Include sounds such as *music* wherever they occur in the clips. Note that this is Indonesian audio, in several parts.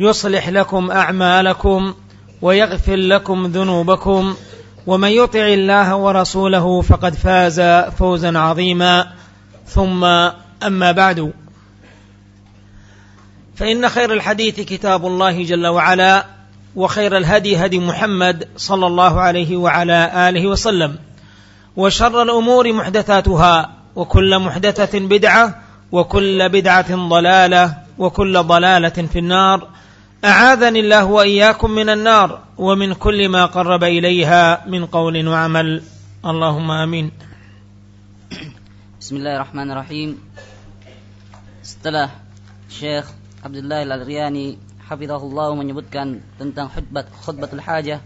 يصلح لكم أعمالكم ويغفر لكم ذنوبكم ومن يطع الله ورسوله فقد فاز فوزا عظيما. ثم أما بعد. فإن خير الحديث كتاب الله جل وعلا وخير الهدي هدي محمد صلى الله عليه وعلى آله وسلم وشر الأمور محدثاتها وكل محدثة بدعة وكل بدعة ضلالة وكل ضلالة في النار. أعاذني الله وإياكم من النار ومن كل ما قرب إليها من قول وعمل اللهم آمين Bismillahirrahmanirrahim. Setelah Syekh Abdullah Al-Riyani hafizahullah menyebutkan tentang khutbah khutbatul hajah,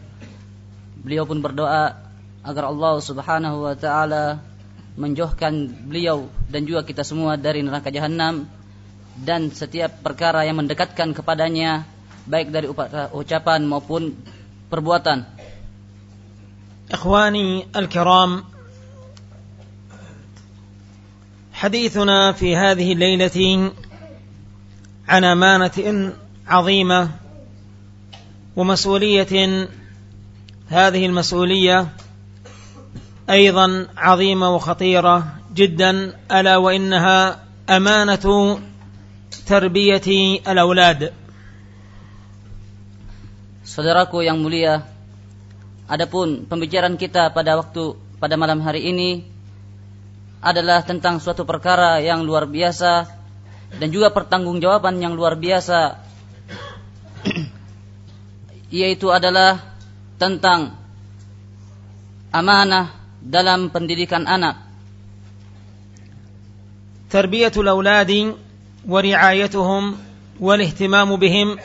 beliau pun berdoa agar Allah Subhanahu wa taala menjauhkan beliau dan juga kita semua dari neraka jahanam dan setiap perkara yang mendekatkan kepadanya baik dari ucapan maupun perbuatan. إخواني الكرام حديثنا في هذه الليلة عن أمانة عظيمة ومسؤولية هذه المسؤولية أيضا عظيمة وخطيرة جدا ألا وإنها أمانة تربية الأولاد Saudaraku yang mulia, adapun pembicaraan kita pada waktu pada malam hari ini adalah tentang suatu perkara yang luar biasa dan juga pertanggungjawaban yang luar biasa *clears throat* yaitu adalah tentang amanah dalam pendidikan anak. Tarbiyatul auladi wa ri'ayatuhum wal bihim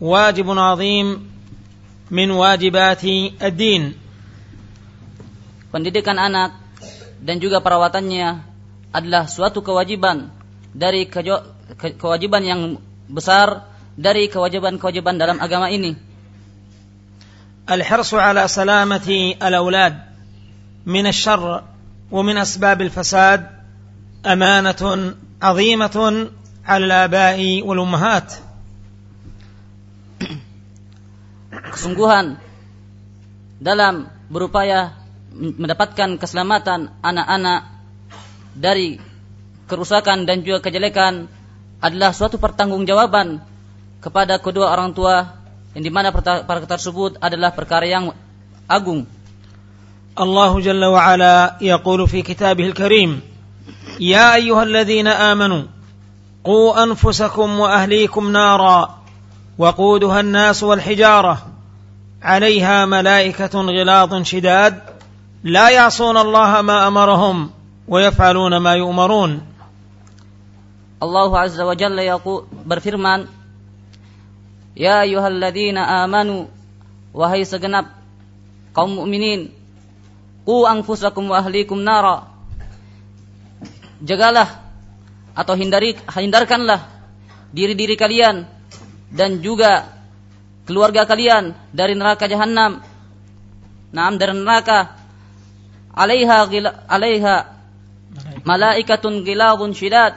واجب عظيم من واجبات الدين Pendidikan anak dan juga perawatannya adalah suatu kewajiban dari kewajiban yang besar dari kewajiban-kewajiban dalam agama ini. الحرص على سلامة الأولاد من الشر ومن أسباب الفساد أمانة عظيمة على الآباء والأمهات kesungguhan dalam berupaya mendapatkan keselamatan anak-anak dari kerusakan dan juga kejelekan adalah suatu pertanggungjawaban kepada kedua orang tua yang di mana perkara tersebut adalah perkara yang agung. Allah Jalla wa Ala yaqulu fi kitabih al-karim Ya ayyuhalladzina amanu qu anfusakum wa ahlikum nara waquduha an-nas wal hijarah عليها ملائكة غلاظ شداد لا يعصون الله ما أمرهم ويفعلون ما يؤمرون Allah Azza wa Jalla yaqu berfirman Ya ayyuhalladzina amanu wahai segenap kaum mukminin qu anfusakum wa ahlikum nara jagalah atau hindari hindarkanlah diri-diri kalian dan juga keluarga kalian dari neraka jahanam Naam dari neraka. Alaiha gila, alaiha malaikatun gilabun syidad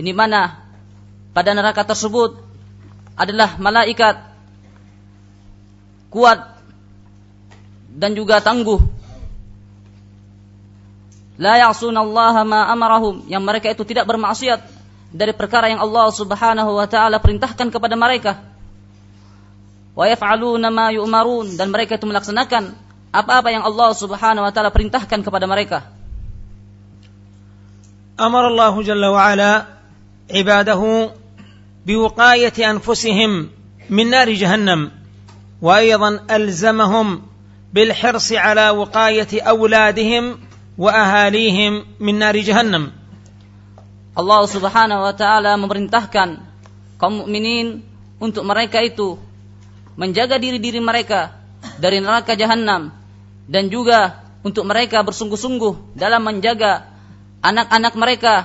ini mana? Pada neraka tersebut adalah malaikat kuat dan juga tangguh. La ya'sunallaha ma amarahum. Yang mereka itu tidak bermaksiat dari perkara yang Allah Subhanahu wa taala perintahkan kepada mereka Wa yaf'aluna ma yu'marun dan mereka itu melaksanakan apa-apa yang Allah Subhanahu wa taala perintahkan kepada mereka. امر الله جل وعلا عباده بوقايه انفسهم من نار جهنم وايضا الزمهم بالحرص على وقايه اولادهم واهاليهم من نار جهنم Allah Subhanahu wa taala memerintahkan kaum mukminin untuk mereka itu menjaga diri-diri mereka dari neraka jahanam dan juga untuk mereka bersungguh-sungguh dalam menjaga anak-anak mereka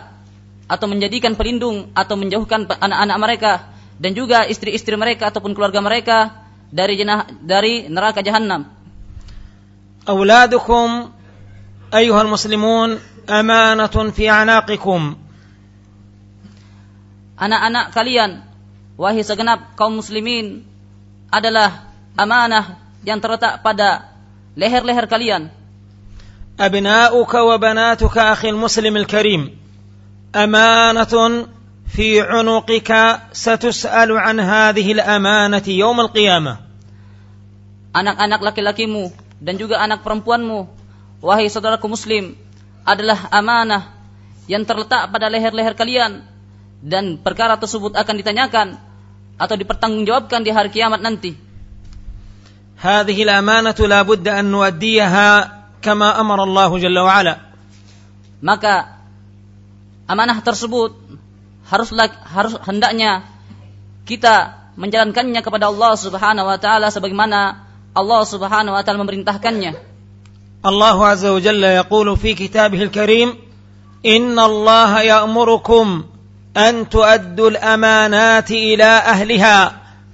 atau menjadikan pelindung atau menjauhkan anak-anak mereka dan juga istri-istri mereka ataupun keluarga mereka dari jenah, dari neraka jahanam. أولادكم أيها المسلمون أمانة في أعناقكم Anak-anak kalian wahai segenap kaum muslimin adalah amanah yang terletak pada leher-leher kalian. أبناؤك وبناتك أخي المسلم الكريم أمانة في عنقك ستسأل عن هذه الأمانة يوم القيامة Anak-anak laki-lakimu dan juga anak perempuanmu wahai saudaraku muslim adalah amanah yang terletak pada leher-leher kalian dan perkara tersebut akan ditanyakan atau dipertanggungjawabkan di hari kiamat nanti. هذه الأمانة لا بد أن نؤديها كما أمر الله جل وعلا Maka amanah tersebut haruslah harus hendaknya kita menjalankannya kepada Allah Subhanahu wa taala sebagaimana Allah Subhanahu wa taala memerintahkannya. الله عز وجل يقول في كتابه الكريم إن الله يأمركم أن تؤدوا الأمانات إلى أهلها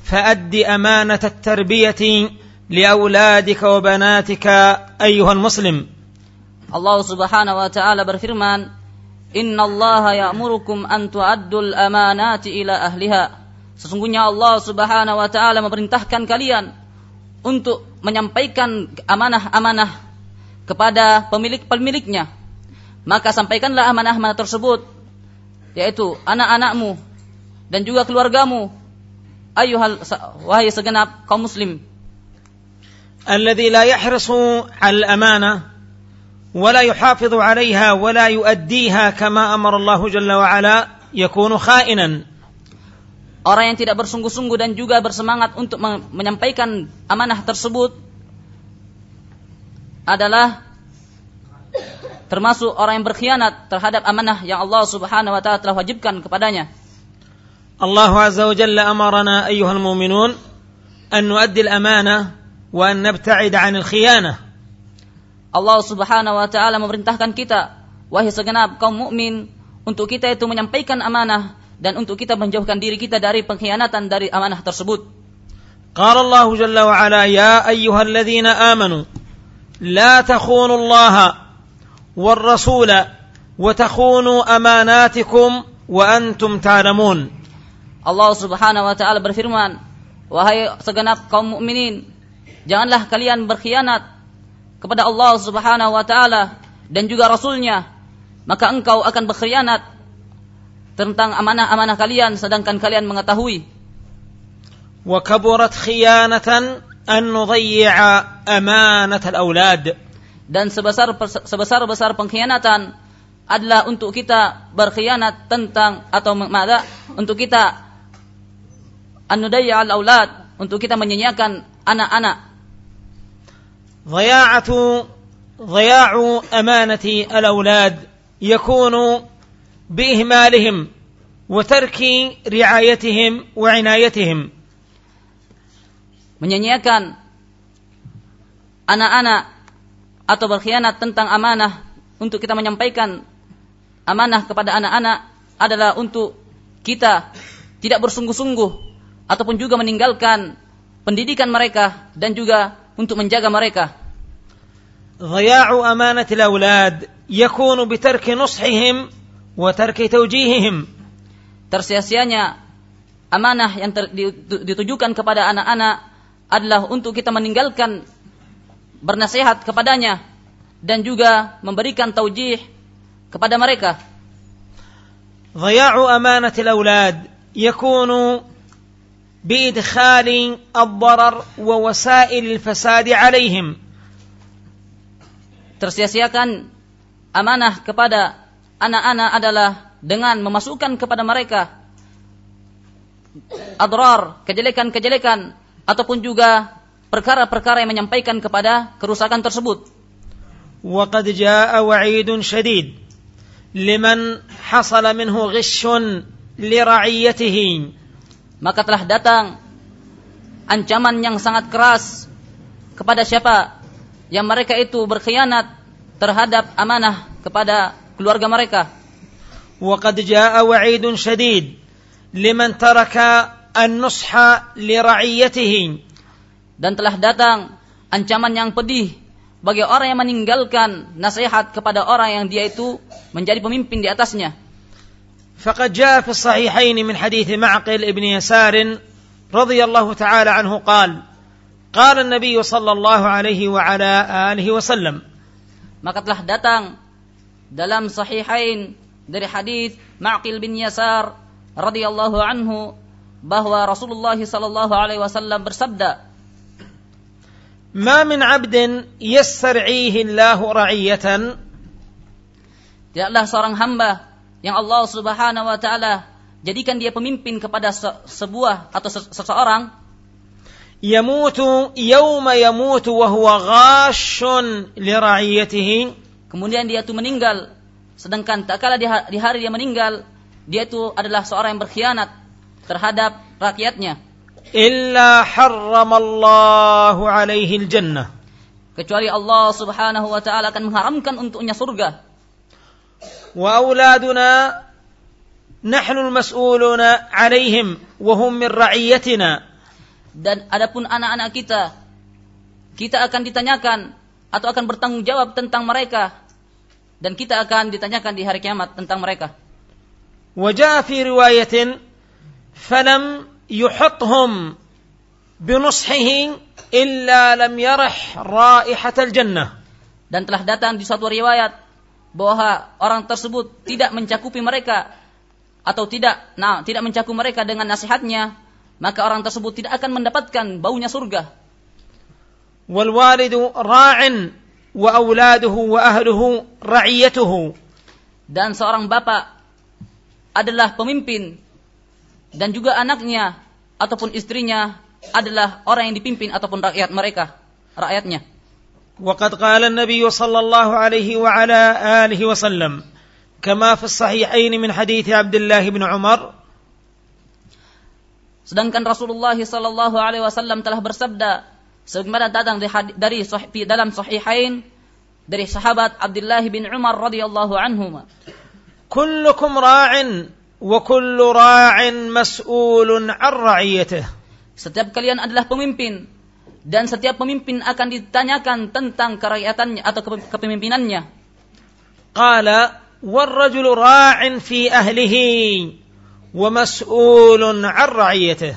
فأد أمانة التربية لأولادك وبناتك أيها المسلم Allah Subhanahu wa taala berfirman, "Innallaha ya'murukum an tu'addul amanati ila ahliha." Sesungguhnya Allah Subhanahu wa taala memerintahkan kalian untuk menyampaikan amanah-amanah kepada pemilik-pemiliknya. Maka sampaikanlah amanah-amanah tersebut yaitu anak-anakmu dan juga keluargamu. Ayuhal wahai segenap kaum muslim, الذي لا يحرص على الأمانة ولا يحافظ عليها ولا يؤديها كما أمر الله جل وعلا يكون خائنا Orang yang tidak bersungguh-sungguh dan juga bersemangat untuk men- menyampaikan amanah tersebut adalah termasuk orang yang berkhianat terhadap amanah yang Allah Subhanahu wa taala telah wajibkan kepadanya. الله عز وجل أمرنا أيها المؤمنون أن نؤدي الأمانة وأن نبتعد عن الخيانة Allah Subhanahu wa taala memerintahkan kita wahai segenap kaum mukmin untuk kita itu menyampaikan amanah dan untuk kita menjauhkan diri kita dari pengkhianatan dari amanah tersebut. قال الله جل وعلا يا أيها الذين آمنوا لا تخونوا الله والرسول وتخونوا أماناتكم وأنتم تعلمون Allah Subhanahu wa taala berfirman, "Wahai segenap kaum mukminin, janganlah kalian berkhianat kepada Allah Subhanahu wa taala dan juga rasulnya, maka engkau akan berkhianat tentang amanah-amanah kalian sedangkan kalian mengetahui." وكبرت خيانة أن نضيع أمانة الأولاد Dan sebesar sebesar besar pengkhianatan adalah untuk kita berkhianat tentang atau mada untuk kita an-nudayya al-aulad untuk kita menyanyiakan anak-anak ضياعة ضياع أمانة الأولاد يكون بإهمالهم وترك رعايتهم وعنايتهم menyanyiakan anak-anak atau berkhianat tentang amanah untuk kita menyampaikan amanah kepada anak-anak adalah untuk kita tidak bersungguh-sungguh ataupun juga meninggalkan pendidikan mereka dan juga untuk menjaga mereka. ضياع أمانة الأولاد يكون بترك نصحهم وترك توجيههم Tersia-sianya amanah yang ter- di- ditujukan kepada anak-anak adalah untuk kita meninggalkan bernasihat kepadanya dan juga memberikan taujih kepada mereka. ضياع أمانة الأولاد يكون بإدخال الضرر ووسائل الفساد عليهم tersia-siakan amanah kepada anak-anak adalah dengan memasukkan kepada mereka adrar, kejelekan-kejelekan ataupun juga perkara-perkara yang menyampaikan kepada kerusakan tersebut. وقد جاء وعيد شديد لمن حصل منه غش لرعيته maka telah datang ancaman yang sangat keras kepada siapa yang mereka itu berkhianat terhadap amanah kepada keluarga mereka. وقد جاء وعيد شديد لمن ترك النصح لرعيته dan telah datang ancaman yang pedih bagi orang yang meninggalkan nasihat kepada orang yang dia itu menjadi pemimpin di atasnya. فقد جاء في الصحيحين من حديث معقل ابن يسار رضي الله تعالى عنه قال قال النبي صلى الله عليه وعلى آله وسلم maka telah datang dalam sahihain dari hadis Ma'qil bin Yasar radhiyallahu anhu bahwa Rasulullah sallallahu alaihi wasallam bersabda ما من عبد yastar'ihi الله رعية. Tidaklah seorang hamba yang Allah Subhanahu wa taala jadikan dia pemimpin kepada sebuah atau seseorang. Yamutu yauma yamutu wa huwa ghashun li ra'iyatihi. Kemudian dia itu meninggal sedangkan tak kala di hari dia meninggal dia itu adalah seorang yang berkhianat terhadap rakyatnya إلا حرم الله عليه الجنة kecuali Allah Subhanahu wa taala akan mengharamkan untuknya surga وأولادنا نحن المسؤولون عليهم وهم من رعيتنا dan adapun anak-anak kita kita akan ditanyakan atau akan bertanggung jawab tentang mereka dan kita akan ditanyakan di hari kiamat tentang mereka وجاء في رواية فلم yuhithum binushihi illa lam yarah raihatal jannah. Dan telah datang di suatu riwayat bahwa orang tersebut tidak mencakupi mereka atau tidak nah tidak mencakup mereka dengan nasihatnya maka orang tersebut tidak akan mendapatkan baunya surga wal walidu ra'in wa auladuhu wa ahluhu ra'iyatuhu dan seorang bapak adalah pemimpin dan juga anaknya ataupun istrinya adalah orang yang dipimpin ataupun rakyat mereka rakyatnya وقد قال النبي صلى الله عليه وعلى آله وسلم كما في الصحيحين من حديث عبد الله بن عمر Sedangkan Rasulullah sallallahu alaihi wasallam telah bersabda sebagaimana datang di hadi- dari sahih- di dalam sahihain dari sahabat Abdullah bin Umar radhiyallahu anhuma. كلكم راع وكل راع مسؤول عن رعيته Setiap kalian adalah pemimpin dan setiap pemimpin akan ditanyakan tentang keraiatannya atau kepe- kepemimpinannya. قال والرجل راع في أهله ومسؤول عن رعيته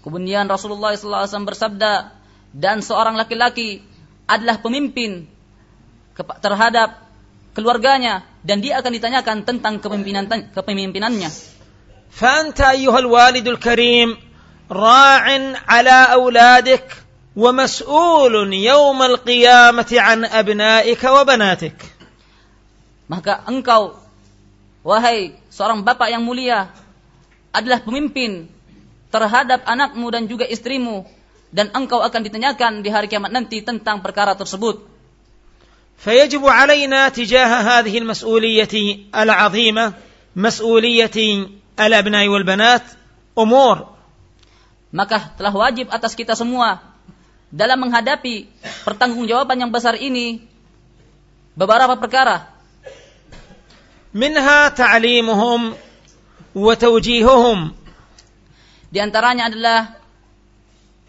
Kemudian Rasulullah SAW bersabda, dan seorang laki-laki adalah pemimpin kepa- terhadap keluarganya dan dia akan ditanyakan tentang kepemimpinan kepemimpinannya. Fanta ayyuhal walidul karim ra'in ala auladik wa mas'ulun yawmal qiyamati an abnaika wa banatik. Maka engkau wahai seorang bapak yang mulia adalah pemimpin terhadap anakmu dan juga istrimu dan engkau akan ditanyakan di hari kiamat nanti tentang perkara tersebut. فيجب علينا تجاه هذه المسؤولية العظيمة مسؤولية الأبناء والبنات أمور Maka telah wajib atas kita semua dalam menghadapi pertanggungjawaban yang besar ini beberapa perkara. منها تعليمهم وتوجيههم Di antaranya adalah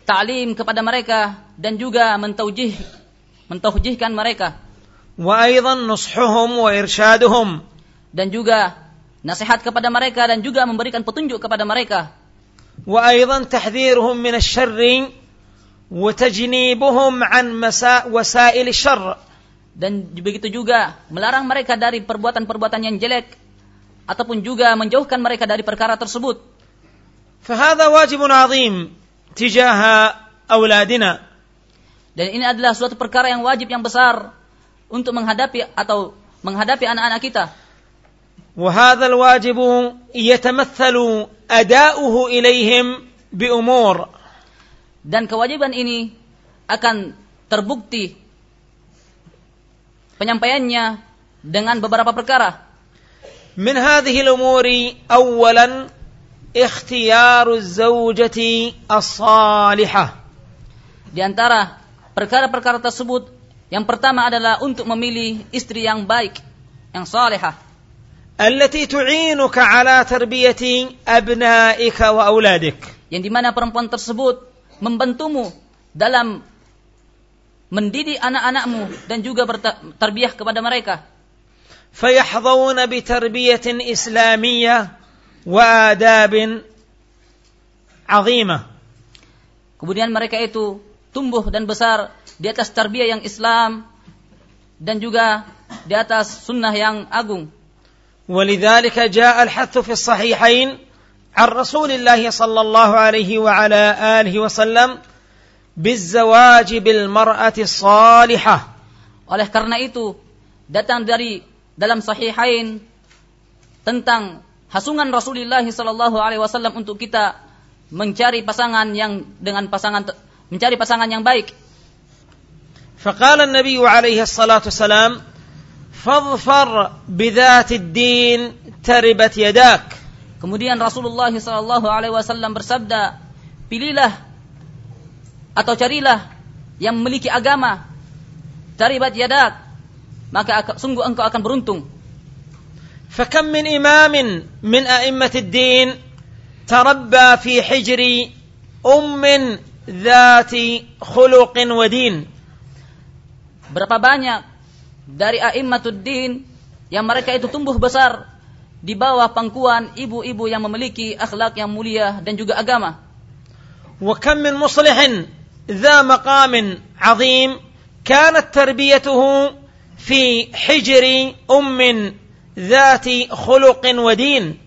ta'lim kepada mereka dan juga mentaujih mentauhjihkan mereka وأيضا نصحهم وإرشادهم dan juga nasihat kepada mereka dan juga memberikan petunjuk kepada mereka وأيضا تحذيرهم من الشر وتجنيبهم عن مسا وسائل الشر dan begitu juga melarang mereka dari perbuatan-perbuatan yang jelek ataupun juga menjauhkan mereka dari perkara tersebut فهذا واجب عظيم تجاه أولادنا dan ini adalah suatu perkara yang wajib yang besar untuk menghadapi atau menghadapi anak-anak kita. وهذا الواجب يتمثل أداؤه إليهم بأمور Dan kewajiban ini akan terbukti penyampaiannya dengan beberapa perkara. من هذه الأمور أولا اختيار الزوجة الصالحة Di antara perkara-perkara tersebut, yang pertama adalah untuk memilih istri yang baik, yang salehah, التي تعينك على تربية أبنائك وأولادك yang dimana perempuan tersebut membantumu dalam mendidik anak-anakmu dan juga bertarbiyah kepada mereka. فيحظون بتربية إسلامية وآداب عظيمة Kemudian mereka itu tumbuh dan besar di atas tarbiyah yang Islam dan juga di atas sunnah yang agung. ولذلك جاء الحث في الصحيحين عن رسول الله صلى الله عليه وعلى آله وسلم بالزواج بالمرأة الصالحة Oleh karena itu, datang dari dalam sahihain tentang hasungan Rasulullah sallallahu alaihi wasallam untuk kita mencari pasangan yang dengan pasangan mencari pasangan yang baik. فقال النبي عليه الصلاة والسلام فاظفر بذات الدين تربت يداك Kemudian Rasulullah sallallahu alaihi wasallam bersabda, "Pilihlah atau carilah yang memiliki agama, taribat yadak, maka ak- sungguh engkau akan beruntung." فكم من إمام من أئمة الدين تربى في حجر أم ذات خلق ودين Berapa banyak dari a'immatuddin yang mereka itu tumbuh besar di bawah pangkuan ibu-ibu yang memiliki akhlak yang mulia dan juga agama. Wa kam min muslihin dha maqamin 'azim kanat tarbiyatuhu fi hijri ummin dhati khuluqin wa din.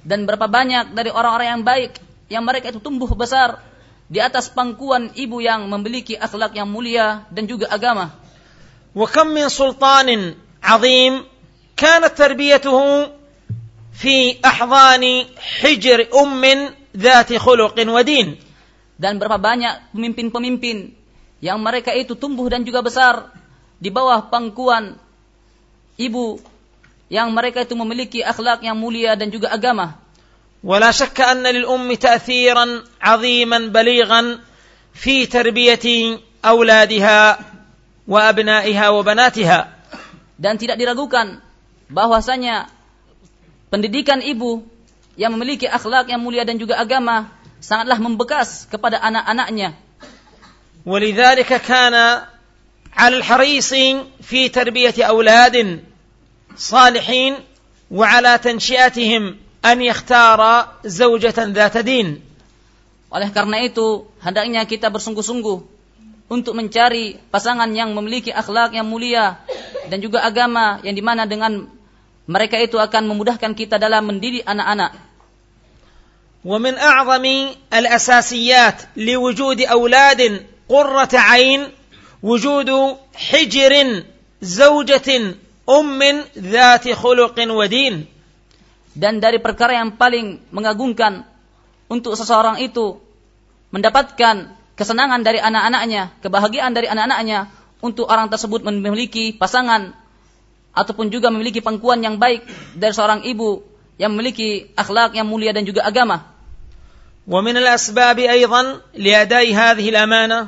Dan berapa banyak dari orang-orang yang baik yang mereka itu tumbuh besar di atas pangkuan ibu yang memiliki akhlak yang mulia dan juga agama. وكم من سلطان عظيم كانت تربيته في أحضان حجر أم ذات خلق ودين Dan berapa banyak pemimpin-pemimpin yang mereka itu tumbuh dan juga besar di bawah pangkuan ibu yang mereka itu memiliki akhlak yang mulia dan juga agama. ولا شك أن للأم تأثيرا عظيما بليغا في تربية أولادها وأبنائها وبناتها Dan tidak diragukan bahwasanya pendidikan ibu yang memiliki akhlak yang mulia dan juga agama sangatlah membekas kepada anak-anaknya. ولذلك كان على الحريص في تربية أولاد صالحين وعلى تنشئتهم أن يختار زوجة ذات دين Oleh karena itu, hendaknya kita bersungguh-sungguh untuk mencari pasangan yang memiliki akhlak yang mulia dan juga agama yang dimana dengan mereka itu akan memudahkan kita dalam mendidik anak-anak. ومن أعظم الأساسيات لوجود أولاد قرة عين وجود حجر زوجة أم ذات خلق ودين Dan dari perkara yang paling mengagumkan untuk seseorang itu mendapatkan kesenangan dari anak-anaknya, kebahagiaan dari anak-anaknya untuk orang tersebut memiliki pasangan ataupun juga memiliki pangkuan yang baik dari seorang ibu yang memiliki akhlak yang mulia dan juga agama. ومن الأسباب أيضا لأداء هذه الأمانة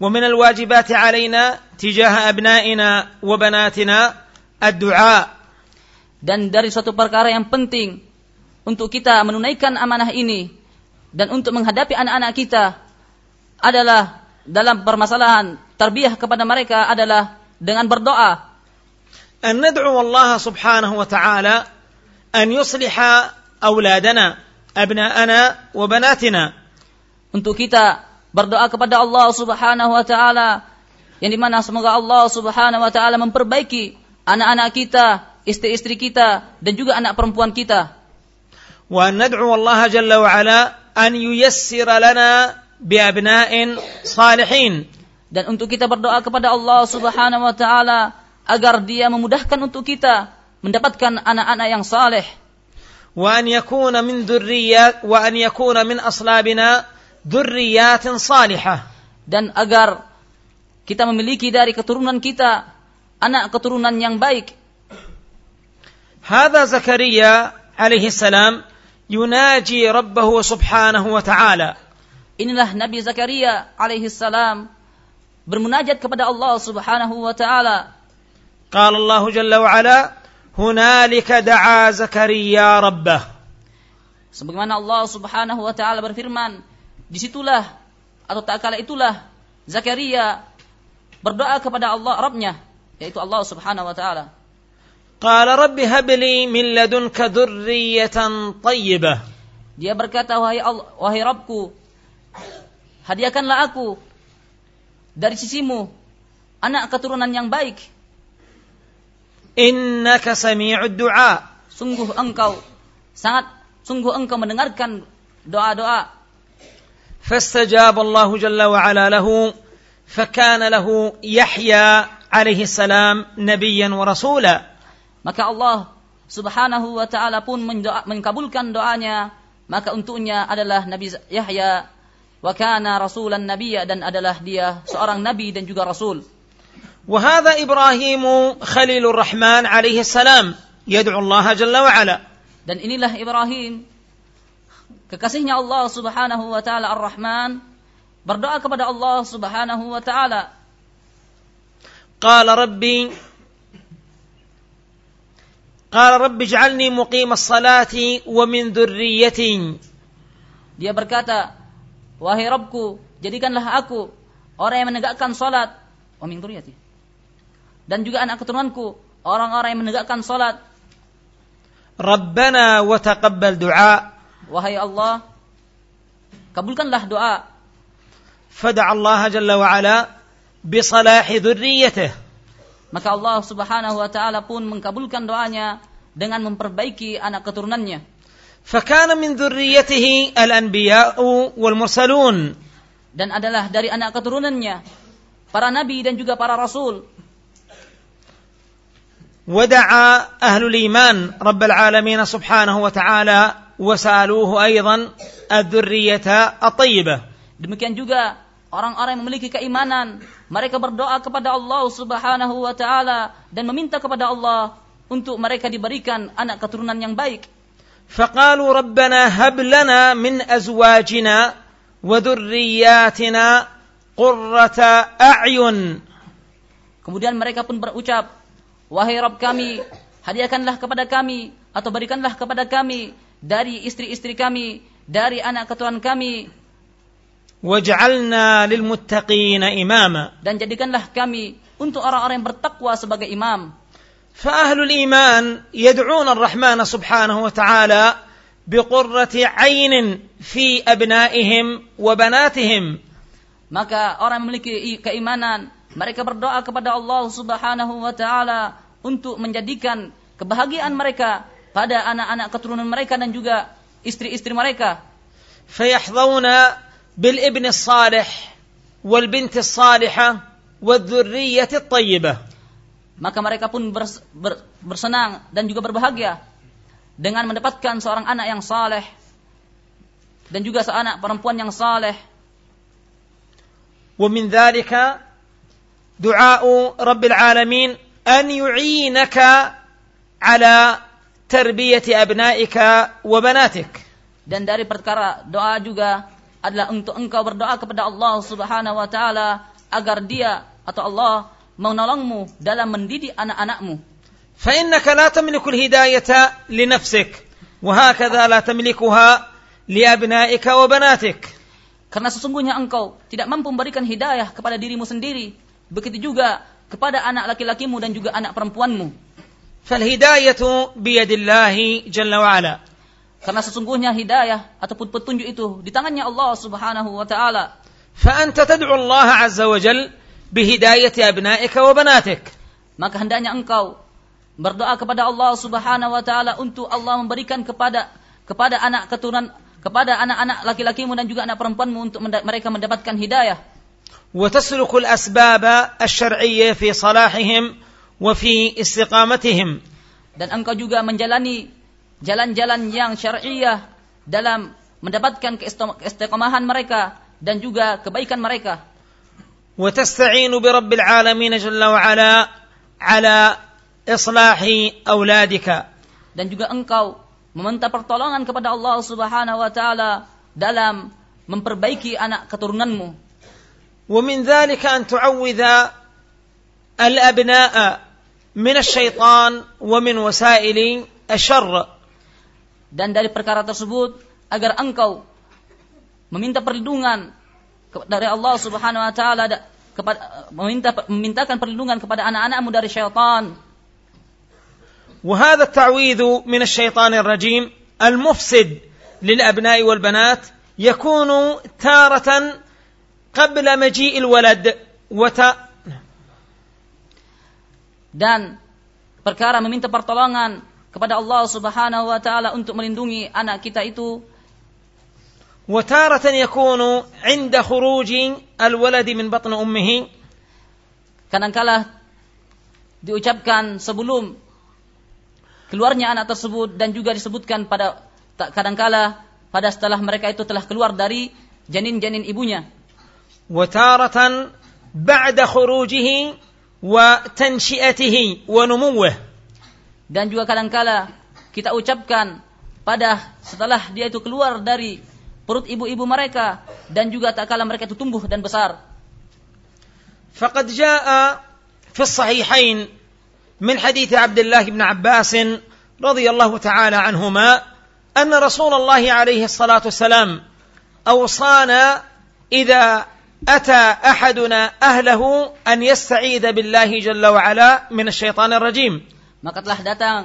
ومن الواجبات علينا تجاه أبنائنا وبناتنا الدعاء Dan dari suatu perkara yang penting untuk kita menunaikan amanah ini dan untuk menghadapi anak-anak kita adalah dalam permasalahan tarbiyah kepada mereka adalah dengan berdoa أن ندعو الله سبحانه وتعالى أن يصلح أولادنا أبناءنا وبناتنا untuk kita berdoa kepada Allah Subhanahu wa taala yang dimana semoga Allah Subhanahu wa taala memperbaiki anak-anak kita, istri-istri kita dan juga anak perempuan kita وأن ندعو الله جل وعلا أن ييسر لنا بأبناء صالحين dan untuk kita berdoa kepada Allah Subhanahu wa taala agar dia memudahkan untuk kita mendapatkan anak-anak yang saleh وأن يكون من ذريات وأن يكون من أصلابنا ذريات صالحة dan agar kita memiliki dari keturunan kita anak keturunan yang baik هذا زكريا عليه السلام يناجي ربه سبحانه وتعالى Inilah Nabi Zakaria alaihi salam bermunajat kepada Allah Subhanahu wa taala. Qala Allah jalla wa ala hunalika da'a Zakaria rabbah. Sebagaimana Allah Subhanahu wa taala berfirman, di situlah atau tak kala itulah Zakaria berdoa kepada Allah Rabbnya yaitu Allah Subhanahu wa taala. Qala rabbi habli min ladunka dzurriyyatan thayyibah. Dia berkata wahai Allah, wahai Rabbku, hadiahkanlah aku dari sisimu anak keturunan yang baik إنك سميع الدعاء sungguh engkau sangat sungguh engkau mendengarkan doa-doa فاستجاب الله جل وعلا له فكان له يحيى عليه السلام نبيا ورسولا maka Allah Subhanahu wa taala pun mendoa, mengkabulkan doanya maka untuknya adalah Nabi Yahya wa kana rasulan nabiyya dan adalah dia seorang nabi dan juga rasul وهذا ابراهيم خليل الرحمن عليه السلام يدعو الله جل وعلا dan inilah Ibrahim kekasihnya Allah Subhanahu wa taala Ar-Rahman berdoa kepada Allah Subhanahu wa taala قال ربي قال رب اجعلني مقيم الصلاة ومن ذريتي dia berkata Wahai Robku, jadikanlah aku orang yang menegakkan salat wa oh, min Dan juga anak keturunanku, orang-orang yang menegakkan salat. Rabbana wa taqabbal du'a. Wahai Allah, kabulkanlah doa. Fad'a Allah jalla wa ala bi salahi. Maka Allah Subhanahu wa taala pun mengkabulkan doanya dengan memperbaiki anak keturunannya. فكان من ذريته الأنبياء والمرسلون dan adalah dari anak keturunannya para nabi dan juga para rasul ودعا أهل الإيمان رب العالمين سبحانه وتعالى وسألوه أيضا الذرية الطيبة demikian juga orang-orang yang memiliki keimanan mereka berdoa kepada Allah Subhanahu wa taala dan meminta kepada Allah untuk mereka diberikan anak keturunan yang baik فقالوا ربنا هب لنا من أزواجنا وذرياتنا قرة أعين kemudian mereka pun berucap wahai Rabb kami hadiahkanlah kepada kami atau berikanlah kepada kami dari istri-istri kami dari anak keturunan kami واجعلنا للمتقين إماما dan jadikanlah kami untuk orang-orang yang bertakwa sebagai imam فأهل الإيمان يدعون الرحمن سبحانه وتعالى بقرة عين في أبنائهم وبناتهم maka orang memiliki keimanan mereka berdoa kepada Allah Subhanahu wa taala untuk menjadikan kebahagiaan mereka pada anak-anak keturunan mereka dan juga istri-istri mereka فيحظون بالابن الصالح والبنت الصالحة والذرية الطيبة maka mereka pun bers- ber- bersenang dan juga berbahagia dengan mendapatkan seorang anak yang saleh dan juga seorang perempuan yang saleh ومن ذلك دعاء رب العالمين أن يعينك على تربية أبنائك وبناتك dan dari perkara doa juga adalah untuk engkau berdoa kepada Allah Subhanahu wa taala agar dia atau Allah menolongmu dalam mendidik anak-anakmu فإنك لا تملك الهداية لنفسك وهكذا لا تملكها لأبنائك وبناتك karena sesungguhnya engkau tidak mampu memberikan hidayah kepada dirimu sendiri begitu juga kepada anak laki-lakimu dan juga anak perempuanmu فالهداية بيد الله جل وعلا karena sesungguhnya hidayah ataupun petunjuk itu di tangannya Allah Subhanahu wa taala فأنت تدعو الله عز وجل بهداية أبنائك وبناتك maka hendaknya engkau berdoa kepada Allah Subhanahu wa taala untuk Allah memberikan kepada kepada anak keturunan kepada anak-anak laki-lakimu dan juga anak perempuanmu untuk menda- mereka mendapatkan hidayah وتسلك الأسباب الشرعية في صلاحهم وفي استقامتهم dan engkau juga menjalani jalan-jalan yang syariah dalam mendapatkan keistiqomahan mereka dan juga kebaikan mereka. وتستعين برب العالمين جل وعلا على إصلاح أولادك dan juga engkau meminta pertolongan kepada Allah Subhanahu wa taala dalam memperbaiki anak keturunanmu. ومن ذلك أن تعوذ الأبناء من الشيطان ومن وسائل الشر dan dari perkara tersebut agar engkau meminta perlindungan dari Allah Subhanahu wa taala kepada meminta memintakan perlindungan kepada anak-anakmu dari syaitan. وهذا التعويذ من الشيطان الرجيم المفسد للأبناء والبنات يكون تارة قبل مجيء الولد وت dan perkara meminta pertolongan kepada Allah Subhanahu wa taala untuk melindungi anak kita itu وتارة يكون عند خروج al-waladi min batni ummihi kadangkala diucapkan sebelum keluarnya anak tersebut dan juga disebutkan pada kadangkala pada setelah mereka itu telah keluar dari janin-janin ibunya. Wataratan ba'da khurujihi wa tansyiatihi wa numuwih. Dan juga kadangkala kita ucapkan pada setelah dia itu keluar dari perut ibu-ibu mereka dan juga tak kala mereka itu tumbuh dan besar. فقد جاء في الصحيحين من حديث عبد الله بن عباس رضي الله تعالى عنهما أن رسول الله عليه الصلاة والسلام أوصانا إذا أتى أحدنا أهله أن يستعيذ بالله جل وعلا من الشيطان الرجيم Maka telah datang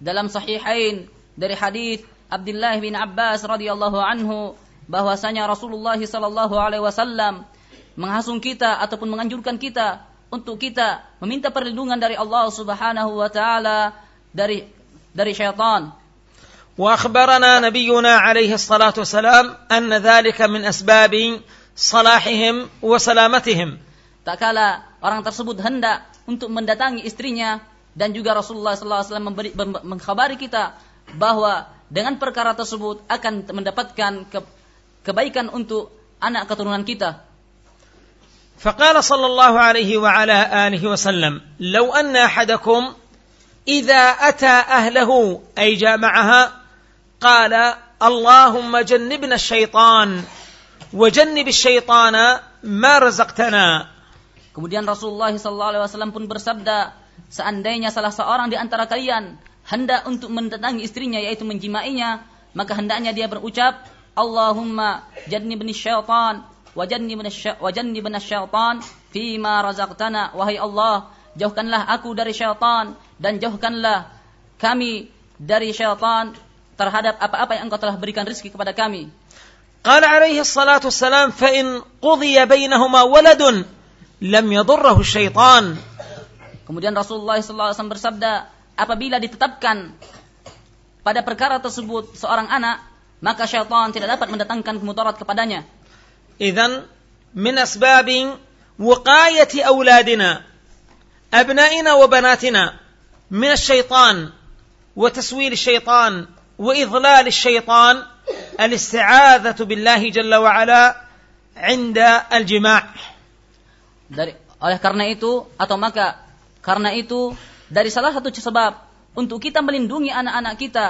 dalam sahihain dari hadis Abdullah bin Abbas radhiyallahu anhu bahwasanya Rasulullah sallallahu alaihi wasallam menghasung kita ataupun menganjurkan kita untuk kita meminta perlindungan dari Allah Subhanahu wa taala dari dari syaitan. واخبرنا نبينا عليه الصلاه والسلام ان ذلك من اسباب صلاحهم وسلامتهم Tak kala orang tersebut hendak untuk mendatangi istrinya dan juga Rasulullah SAW memberi, mengkhabari kita bahwa dengan perkara tersebut akan mendapatkan ke, kebaikan untuk anak keturunan kita. فقال صلى الله عليه وعلى اله وسلم لو ان احدكم اذا اتى اهله اي جاء معها قال اللهم جنبنا الشيطان وجنب الشيطان ما رزقتنا Kemudian Rasulullah SAW pun bersabda, seandainya salah seorang di antara kalian hendak untuk mendatangi istrinya yaitu menjimainya, maka hendaknya dia berucap, Allahumma jannibni syaitan wajannibna syaitan fima razaqtana wahai Allah jauhkanlah aku dari syaitan dan jauhkanlah kami dari syaitan terhadap apa-apa yang engkau telah berikan rezeki kepada kami قال عليه الصلاة والسلام فإن قضي بينهما ولد لم يضره الشيطان Kemudian Rasulullah SAW bersabda, apabila ditetapkan pada perkara tersebut seorang anak, maka syaitan tidak dapat mendatangkan kemudarat kepadanya. Idzan min asbab wiqayati auladina abnaina wa banatina min asy-syaitan wa taswil syaitan, wa idlal syaitan, al-isti'adzatu billahi jalla wa ala 'inda al-jima' dari oleh karena itu atau maka karena itu dari salah satu sebab untuk kita melindungi anak-anak kita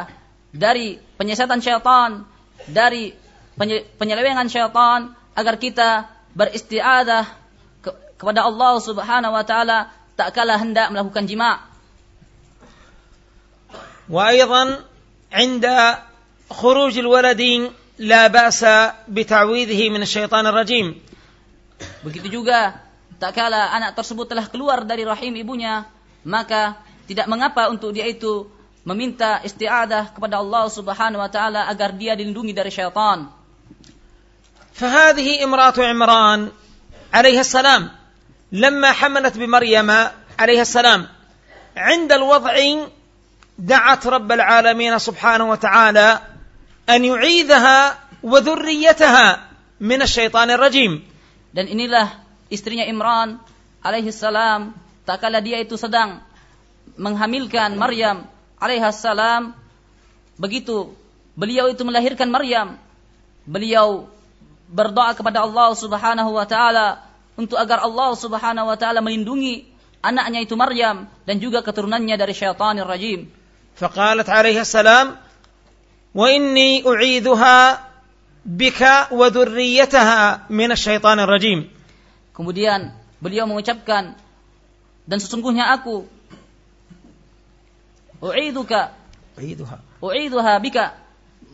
dari penyesatan syaitan, dari penyelewengan syaitan agar kita beristiadah ke kepada Allah Subhanahu wa taala tak kalah hendak melakukan jima. Wa aidan. Begitu juga tak kala anak tersebut telah keluar dari rahim ibunya, maka tidak mengapa untuk dia itu meminta istiadah kepada Allah Subhanahu wa taala agar dia dilindungi dari syaitan. فهذه امرأة عمران عليه السلام لما حملت بمريم عليه السلام عند الوضع دعت رب العالمين سبحانه وتعالى أن يعيذها وذريتها من الشيطان الرجيم Dan inilah istrinya Imran alaihi salam tak kala dia itu sedang menghamilkan Maryam alaihissalam begitu beliau itu melahirkan Maryam beliau berdoa kepada Allah Subhanahu wa taala untuk agar Allah Subhanahu wa taala melindungi anaknya itu Maryam dan juga keturunannya dari syaitanir rajim. Faqalat alaihissalam wa inni u'iduha bika wa dzurriyyataha min rajim. Kemudian beliau mengucapkan dan sesungguhnya aku u'iduka أعيذها u'iduha bika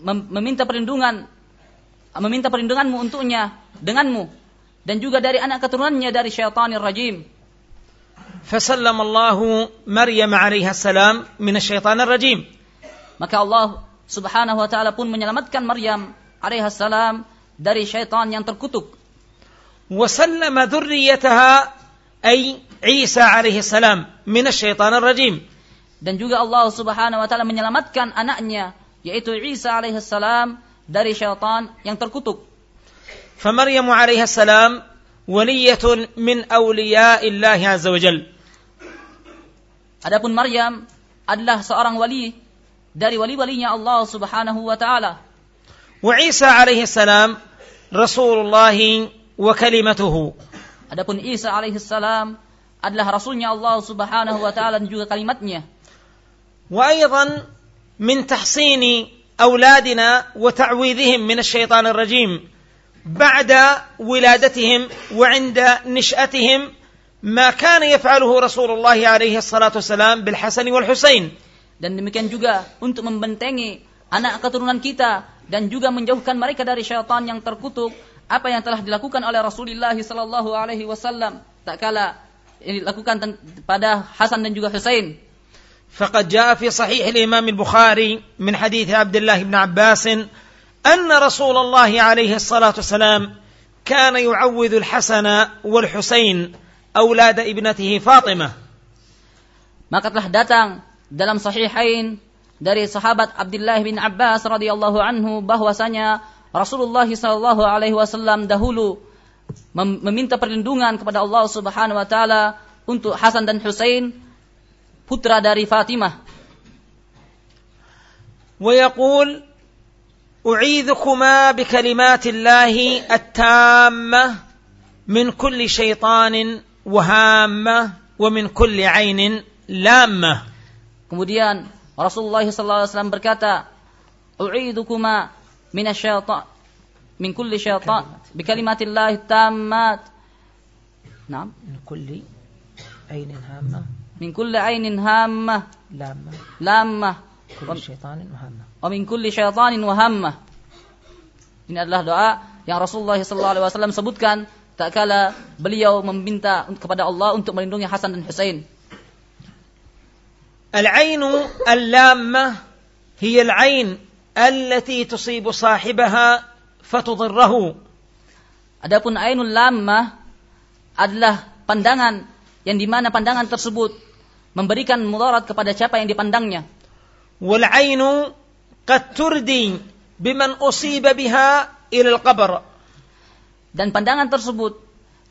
mem- meminta perlindungan meminta perlindunganmu untuknya denganmu dan juga dari anak keturunannya dari syaitanir rajim. فسلم الله مريم عليها السلام من الشيطان الرجيم Maka Allah Subhanahu wa taala pun menyelamatkan Maryam alaihissalam dari syaitan yang terkutuk وسلم ذريتها أي عيسى عليه السلام من الشيطان الرجيم dan juga Allah Subhanahu wa taala menyelamatkan anaknya yaitu Isa alaihissalam dari syaitan yang terkutuk. فمريم عليها السلام ولية من أولياء الله عز وجل Adapun Maryam adalah seorang wali dari wali-walinya Allah Subhanahu wa taala. وعيسى عليه السلام رسول الله وكلمته Adapun Isa alaihissalam adalah rasulnya Allah Subhanahu wa taala dan juga kalimatnya. وأيضا من تحصين أولادنا وتعويذهم من الشيطان الرجيم بعد ولادتهم وعند نشأتهم ما كان يفعله رسول الله عليه الصلاة والسلام بالحسن والحسين Dan demikian juga untuk membentengi anak keturunan kita dan juga menjauhkan mereka dari syaitan yang terkutuk apa yang telah dilakukan oleh Rasulullah sallallahu alaihi wasallam tak kala yang dilakukan ten- pada Hasan dan juga Husain فقد جاء في صحيح الإمام البخاري من حديث عبد الله بن عباس أن رسول الله عليه الصلاة والسلام كان يعوذ الحسن والحسين أولاد ابنته فاطمة maka telah datang dalam sahihain dari sahabat Abdullah bin Abbas radhiyallahu anhu bahwasanya Rasulullah sallallahu alaihi wasallam dahulu mem- meminta perlindungan kepada Allah Subhanahu wa taala untuk Hasan dan Husain putra dari Fatimah ويقول أعيذكما بكلمات الله التامة من كل شيطان وهامة ومن كل عين لامة Kemudian Rasulullah SAW berkata, "U'idukuma minasyaitan min kulli syaitan bi kalimatillah tammat." Naam, من كل عين هامة min kulli ainin hammah لامة lammah كل شيطان وهامة wa min kulli syaitanin wa hammah. Ini adalah doa yang Rasulullah SAW sebutkan tak kala beliau meminta kepada Allah untuk melindungi Hasan dan Husain. العين اللامة هي العين التي تصيب صاحبها فتضره Adapun ainul lammah adalah pandangan yang dimana pandangan tersebut memberikan mudarat kepada siapa yang dipandangnya. Wal ainu qad turdi biman usiba biha ila al-qabr. Dan pandangan tersebut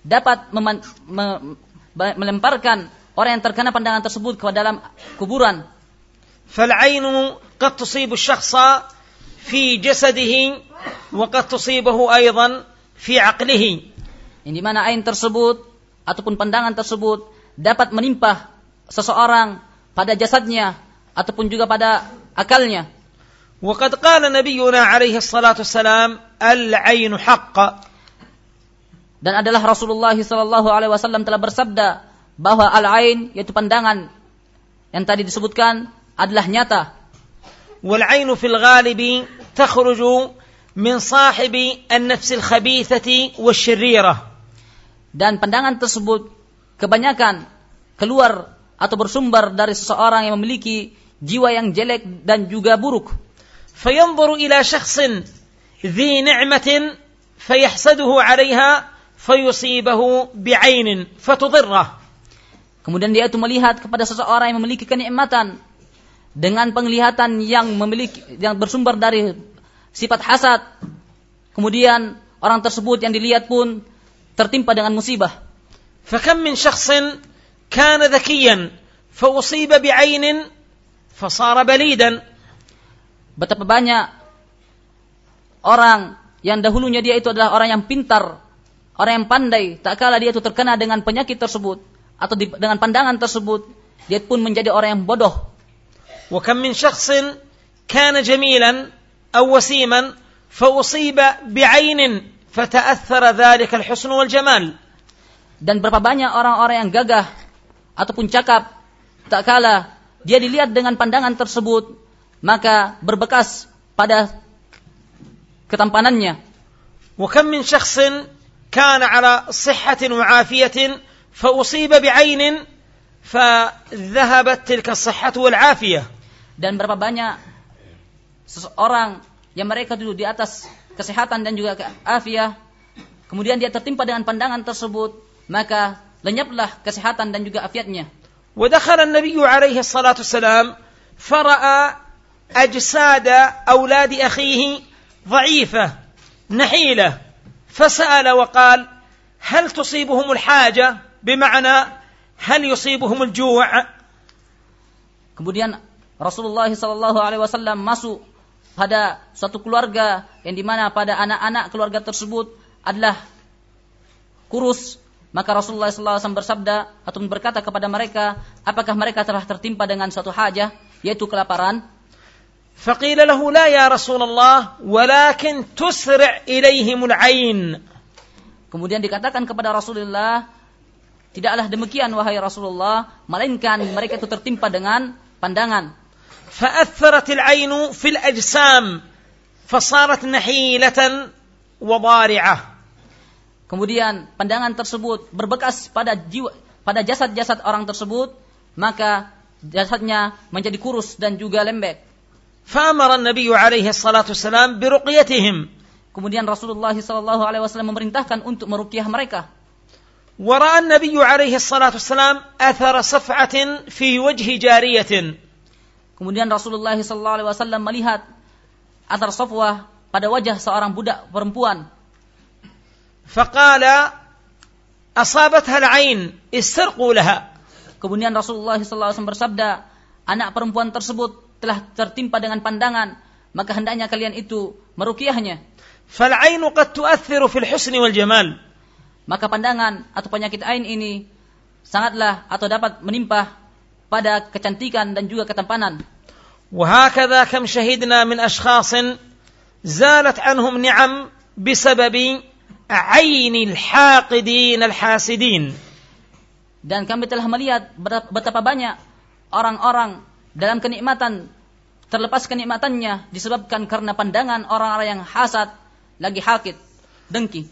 dapat meman, me, melemparkan orang yang terkena pandangan tersebut ke dalam kuburan. Fal ainu qad tusibu syakhsa fi jasadihi wa qad tusibuhu aidan fi aqlihi. Ini di mana ain tersebut ataupun pandangan tersebut dapat menimpa seseorang pada jasadnya ataupun juga pada akalnya. وقد قال نبينا عليه الصلاة والسلام العين حق Dan adalah Rasulullah sallallahu alaihi wasallam telah bersabda bahwa al-ain yaitu pandangan yang tadi disebutkan adalah nyata والعين في الغالب تخرج من صاحب النفس الخبيثة والشريرة dan pandangan tersebut kebanyakan keluar atau bersumber dari seseorang yang memiliki jiwa yang jelek dan juga buruk. فينظر إلى شخص ذي نعمة فيحسده عليها فيصيبه بعين فتضره Kemudian dia itu melihat kepada seseorang yang memiliki kenikmatan dengan penglihatan yang memiliki yang bersumber dari sifat hasad. Kemudian orang tersebut yang dilihat pun tertimpa dengan musibah. فكم من شخص كان ذكيا فأصيب بعين فصار بليدا Betapa banyak orang yang dahulunya dia itu adalah orang yang pintar, orang yang pandai, tak kala dia itu terkena dengan penyakit tersebut atau di- dengan pandangan tersebut, dia pun menjadi orang yang bodoh. وكم من شخص كان جميلا أو وسيما فأصيب بعين فتأثر ذلك الحسن والجمال Dan berapa banyak orang-orang yang gagah ataupun cakap tak kala dia dilihat dengan pandangan tersebut maka berbekas pada ketampanannya. Wa kam min syakhsin kana ala sihhatin wa afiyatin fa usiba الصحة fa dhahabat tilka wal afiyah. Dan berapa banyak seseorang yang mereka duduk di atas kesehatan dan juga keafiah kemudian dia tertimpa dengan pandangan tersebut maka lenyaplah kesehatan dan juga afiatnya. ودخل النبي عليه الصلاة والسلام فرأى أجساد أولاد أخيه ضعيفة نحيلة فسأل وقال هل تصيبهم الحاجة بمعنى هل يصيبهم الجوع Kemudian Rasulullah Shallallahu Alaihi Wasallam masuk pada suatu keluarga yang dimana pada anak-anak keluarga tersebut adalah kurus. Maka Rasulullah SAW bersabda atau berkata kepada mereka, apakah mereka telah tertimpa dengan suatu hajah, yaitu kelaparan? فقيل له لا يا رسول الله ولكن تسرع إليهم العين Kemudian dikatakan kepada Rasulullah, tidaklah demikian wahai Rasulullah, melainkan mereka itu tertimpa dengan pandangan. فأثرت العين في الأجسام فصارت نحيلة وضارعة Kemudian pandangan tersebut berbekas pada jiwa, pada jasad-jasad orang tersebut, maka jasadnya menjadi kurus dan juga lembek. فأمر النبي عليه الصلاة والسلام برقيتهم Kemudian Rasulullah Shallallahu Alaihi Wasallam memerintahkan untuk merukyah mereka. ورأى النبي عليه الصلاة والسلام أثر صفعة في وجه جارية Kemudian Rasulullah Shallallahu Alaihi Wasallam melihat atar sofwah pada wajah seorang budak perempuan. فقال أصابتها العين استرقوا لها Kemudian Rasulullah SAW bersabda, anak perempuan tersebut telah tertimpa dengan pandangan, maka hendaknya kalian itu merukyahnya. فالعين قد تؤثر في الحسن والجمال Maka pandangan atau penyakit ain ini sangatlah atau dapat menimpa pada kecantikan dan juga ketampanan. وهكذا كم شهدنا من أشخاص زالت عنهم نعم بسبب عين الحاقدين الحاسدين Dan kami telah melihat betapa banyak orang-orang dalam kenikmatan terlepas kenikmatannya disebabkan karena pandangan orang-orang yang hasad lagi hakid, dengki.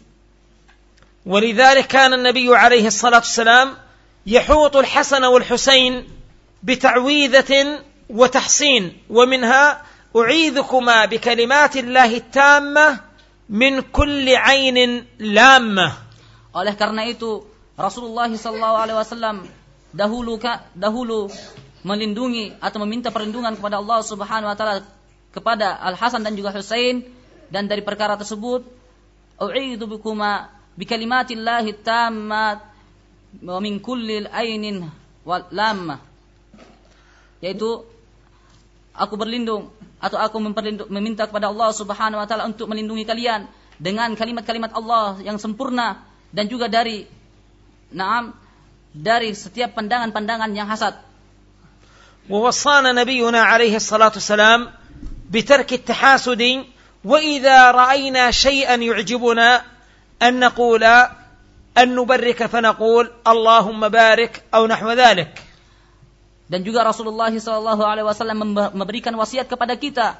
ولذلك كان النبي عليه الصلاة والسلام يحوط الحسن والحسين بتعويذة وتحصين ومنها أعيذكما بكلمات الله التامة min kulli ainin lamah. Oleh karena itu Rasulullah sallallahu alaihi wasallam dahulu dahulu melindungi atau meminta perlindungan kepada Allah Subhanahu wa taala kepada Al Hasan dan juga Husain dan dari perkara tersebut u'idu bikuma bikalimatillahi tammat wa min kulli ainin wal lamah yaitu aku berlindung atau aku meminta kepada Allah Subhanahu wa taala untuk melindungi kalian dengan kalimat-kalimat Allah yang sempurna dan juga dari naam dari setiap pandangan-pandangan yang hasad. ووصانا نبينا عليه الصلاة والسلام بترك التحاسد وإذا رأينا شيئا يعجبنا أن نقول أن نبرك فنقول اللهم بارك أو نحو ذلك dan juga Rasulullah SAW memberikan wasiat kepada kita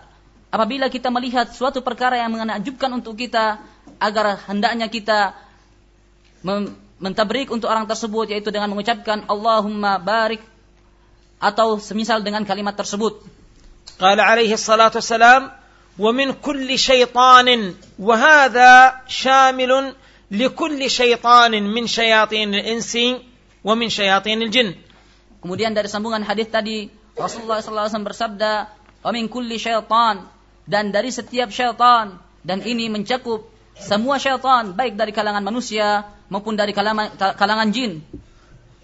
apabila kita melihat suatu perkara yang menakjubkan untuk kita agar hendaknya kita mentabrik untuk orang tersebut yaitu dengan mengucapkan Allahumma barik atau semisal dengan kalimat tersebut. Qala alaihi salatu salam wa min kulli syaitanin wa hadha syamilun likulli syaitanin min syayatin insi wa min syayatin jinn. Kemudian dari sambungan hadis tadi Rasulullah SAW bersabda, "Wa min kulli syaitan" dan dari setiap syaitan dan ini mencakup semua syaitan baik dari kalangan manusia maupun dari kalangan, kalangan jin.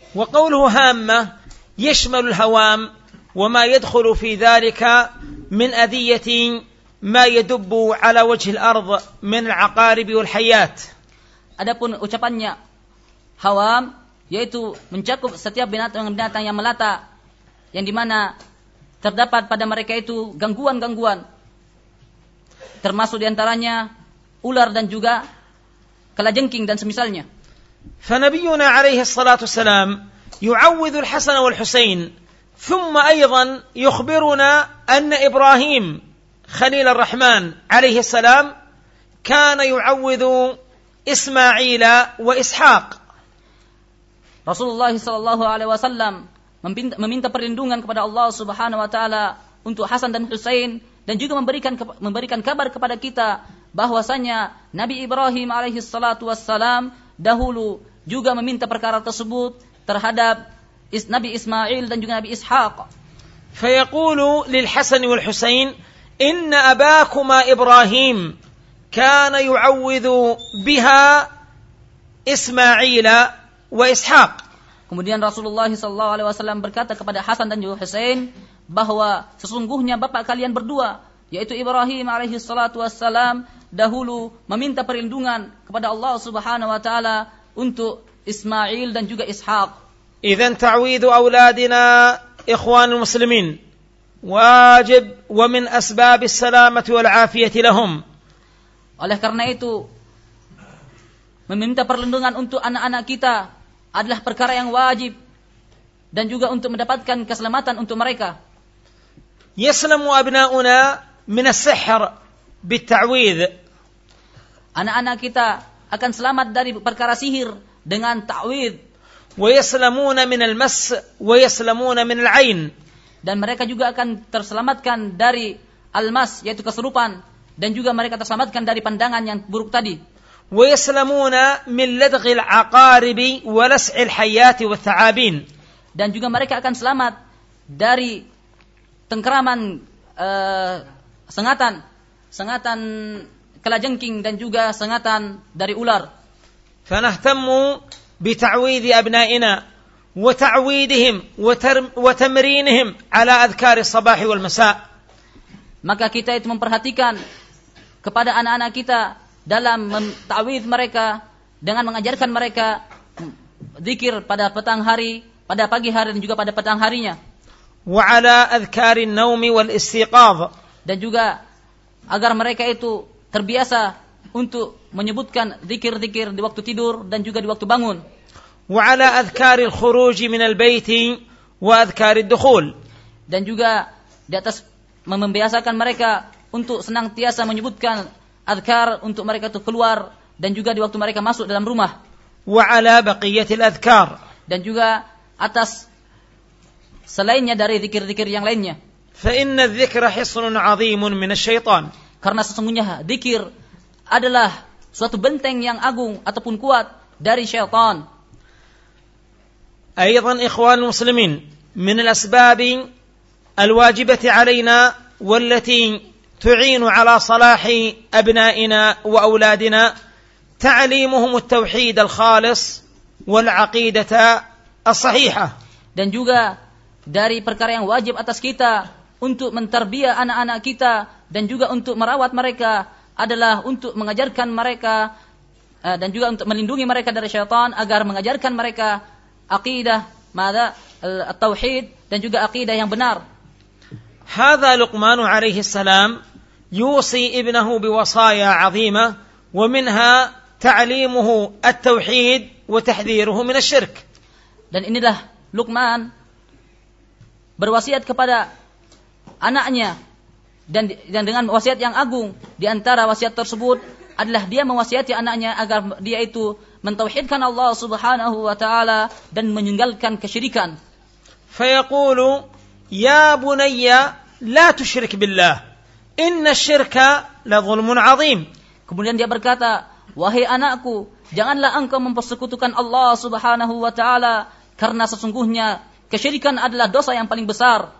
وقوله هامة يشمل الهوام وما يدخل في ذلك من أذية ما يدب على وجه الأرض من العقارب والحيات Adapun ucapannya hawam yaitu mencakup setiap binatang-binatang yang melata yang dimana terdapat pada mereka itu gangguan-gangguan termasuk diantaranya ular dan juga kalajengking dan semisalnya. فنبينا عليه الصلاة والسلام يعوذ الحسن والحسين ثم أيضا يخبرنا أن إبراهيم خليل الرحمن عليه السلام كان يعوذ إسماعيل وإسحاق Rasulullah Shallallahu Alaihi Wasallam meminta, meminta perlindungan kepada Allah Subhanahu Wa Taala untuk Hasan dan Husain dan juga memberikan memberikan kabar kepada kita bahwasanya Nabi Ibrahim alaihi salatu wassalam dahulu juga meminta perkara tersebut terhadap Is- Nabi Ismail dan juga Nabi Ishaq. فيقول للحسن والحسين إن أباكما إبراهيم كان يعوذ بها إسماعيل wa Ishaq. Kemudian Rasulullah SAW berkata kepada Hasan dan juga Hussein bahwa sesungguhnya bapak kalian berdua yaitu Ibrahim alaihi salatu wasallam dahulu meminta perlindungan kepada Allah Subhanahu wa taala untuk Ismail dan juga Ishaq. Idzan ta'widu auladina ikhwanul muslimin wajib wa min asbab as-salamati wal afiyati lahum. Oleh karena itu meminta perlindungan untuk anak-anak kita adalah perkara yang wajib dan juga untuk mendapatkan keselamatan untuk mereka. Yaslamu abnauna min as-sihr bitawidz. Anak-anak kita akan selamat dari perkara sihir dengan ta'wid. Wa yaslamuna min al-mas wa yaslamuna min al-ain. Dan mereka juga akan terselamatkan dari al-mas yaitu keserupan dan juga mereka terselamatkan dari pandangan yang buruk tadi. ويسلمون من لدغ العقارب ولسع الحيات والثعابين dan juga mereka akan selamat dari tengkeraman eh, sengatan sengatan kelajengking dan juga sengatan dari ular فنهتم بتعويذ أبنائنا وتعويدهم وتر- وتمرينهم على أذكار الصباح والمساء maka kita itu memperhatikan kepada anak-anak kita dalam mentawid mereka dengan mengajarkan mereka zikir pada petang hari, pada pagi hari dan juga pada petang harinya. Wa ala adhkari naumi wal dan juga agar mereka itu terbiasa untuk menyebutkan zikir-zikir di waktu tidur dan juga di waktu bangun. Wa ala adhkari khuruji minal bayti wa adhkari dukhul dan juga di atas membiasakan mereka untuk senang senantiasa menyebutkan azkar untuk mereka itu keluar dan juga di waktu mereka masuk dalam rumah وعلى بقية الأذكار dan juga atas selainnya dari zikir-zikir yang lainnya فإن الذكر حصن عظيم من الشيطان karena sesungguhnya zikir adalah suatu benteng yang agung ataupun kuat dari syaitan أيضا إخوان المسلمين من الأسباب الواجبة علينا والتي تعين على صلاح أبنائنا وأولادنا تعليمهم التوحيد الخالص والعقيدة الصحيحة dan juga dari perkara yang wajib atas kita untuk menterbiah anak-anak kita dan juga untuk merawat mereka adalah untuk mengajarkan mereka eh, dan juga untuk melindungi mereka dari syaitan agar mengajarkan mereka aqidah mada tauhid dan juga aqidah yang benar هذا لقمان عليه السلام يوصي ابنه بوصايا عظيمة ومنها تعليمه التوحيد وتحذيره من الشرك dan inilah Luqman berwasiat kepada anaknya dan dan dengan wasiat yang agung di antara wasiat tersebut adalah dia mewasiati anaknya agar dia itu mentauhidkan Allah Subhanahu wa taala dan meninggalkan kesyirikan. فيقول يا بني لا تشرك بالله إن الشرك لظلم عظيم Kemudian dia berkata, "Wahai anakku, janganlah engkau mempersekutukan Allah Subhanahu wa taala karena sesungguhnya kesyirikan adalah dosa yang paling besar."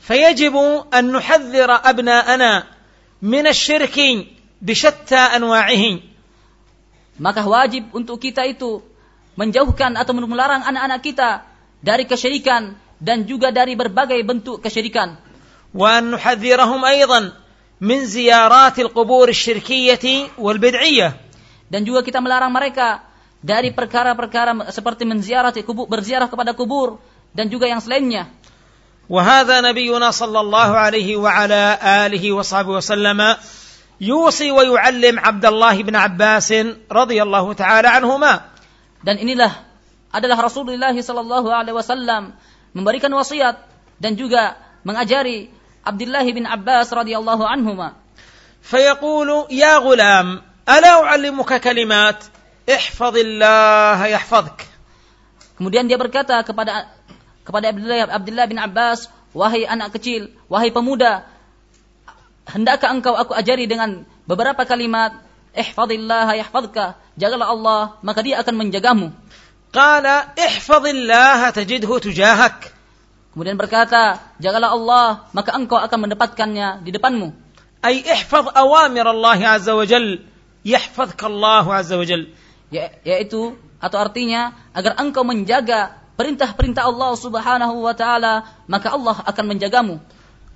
فيجب أن نحذر أبناءنا من الشرك بشتى أنواعه Maka wajib untuk kita itu menjauhkan atau melarang anak-anak kita dari kesyirikan dan juga dari berbagai bentuk kesyirikan. وأن نحذرهم أيضا من زيارات القبور الشركية والبدعية Dan juga kita melarang mereka dari perkara-perkara seperti menziarahi kubur, berziarah kepada kubur dan juga yang selainnya. وهذا نبينا صلى الله عليه وعلى آله وصحبه وسلم يوصي ويعلم عبد الله بن عباس رضي الله تعالى عنهما Dan inilah adalah Rasulullah sallallahu alaihi wasallam memberikan wasiat dan juga mengajari Abdullah bin Abbas radhiyallahu anhuma. Fayaqulu ya gulam, ala u'allimuka kalimat ihfazillah yahfazuk. Kemudian dia berkata kepada kepada Abdullah, Abdullah bin Abbas, wahai anak kecil, wahai pemuda, hendakkah engkau aku ajari dengan beberapa kalimat ihfazillah yahfazka, jagalah Allah, maka dia akan menjagamu. Qala ihfazillah tajidhu tujahak. Kemudian berkata, jagalah Allah, maka engkau akan mendapatkannya di depanmu. Ay ihfaz awamir Allah azza wa jal, yahfazka Allah azza wa jal. Ya, yaitu atau artinya agar engkau menjaga perintah-perintah Allah Subhanahu wa taala, maka Allah akan menjagamu.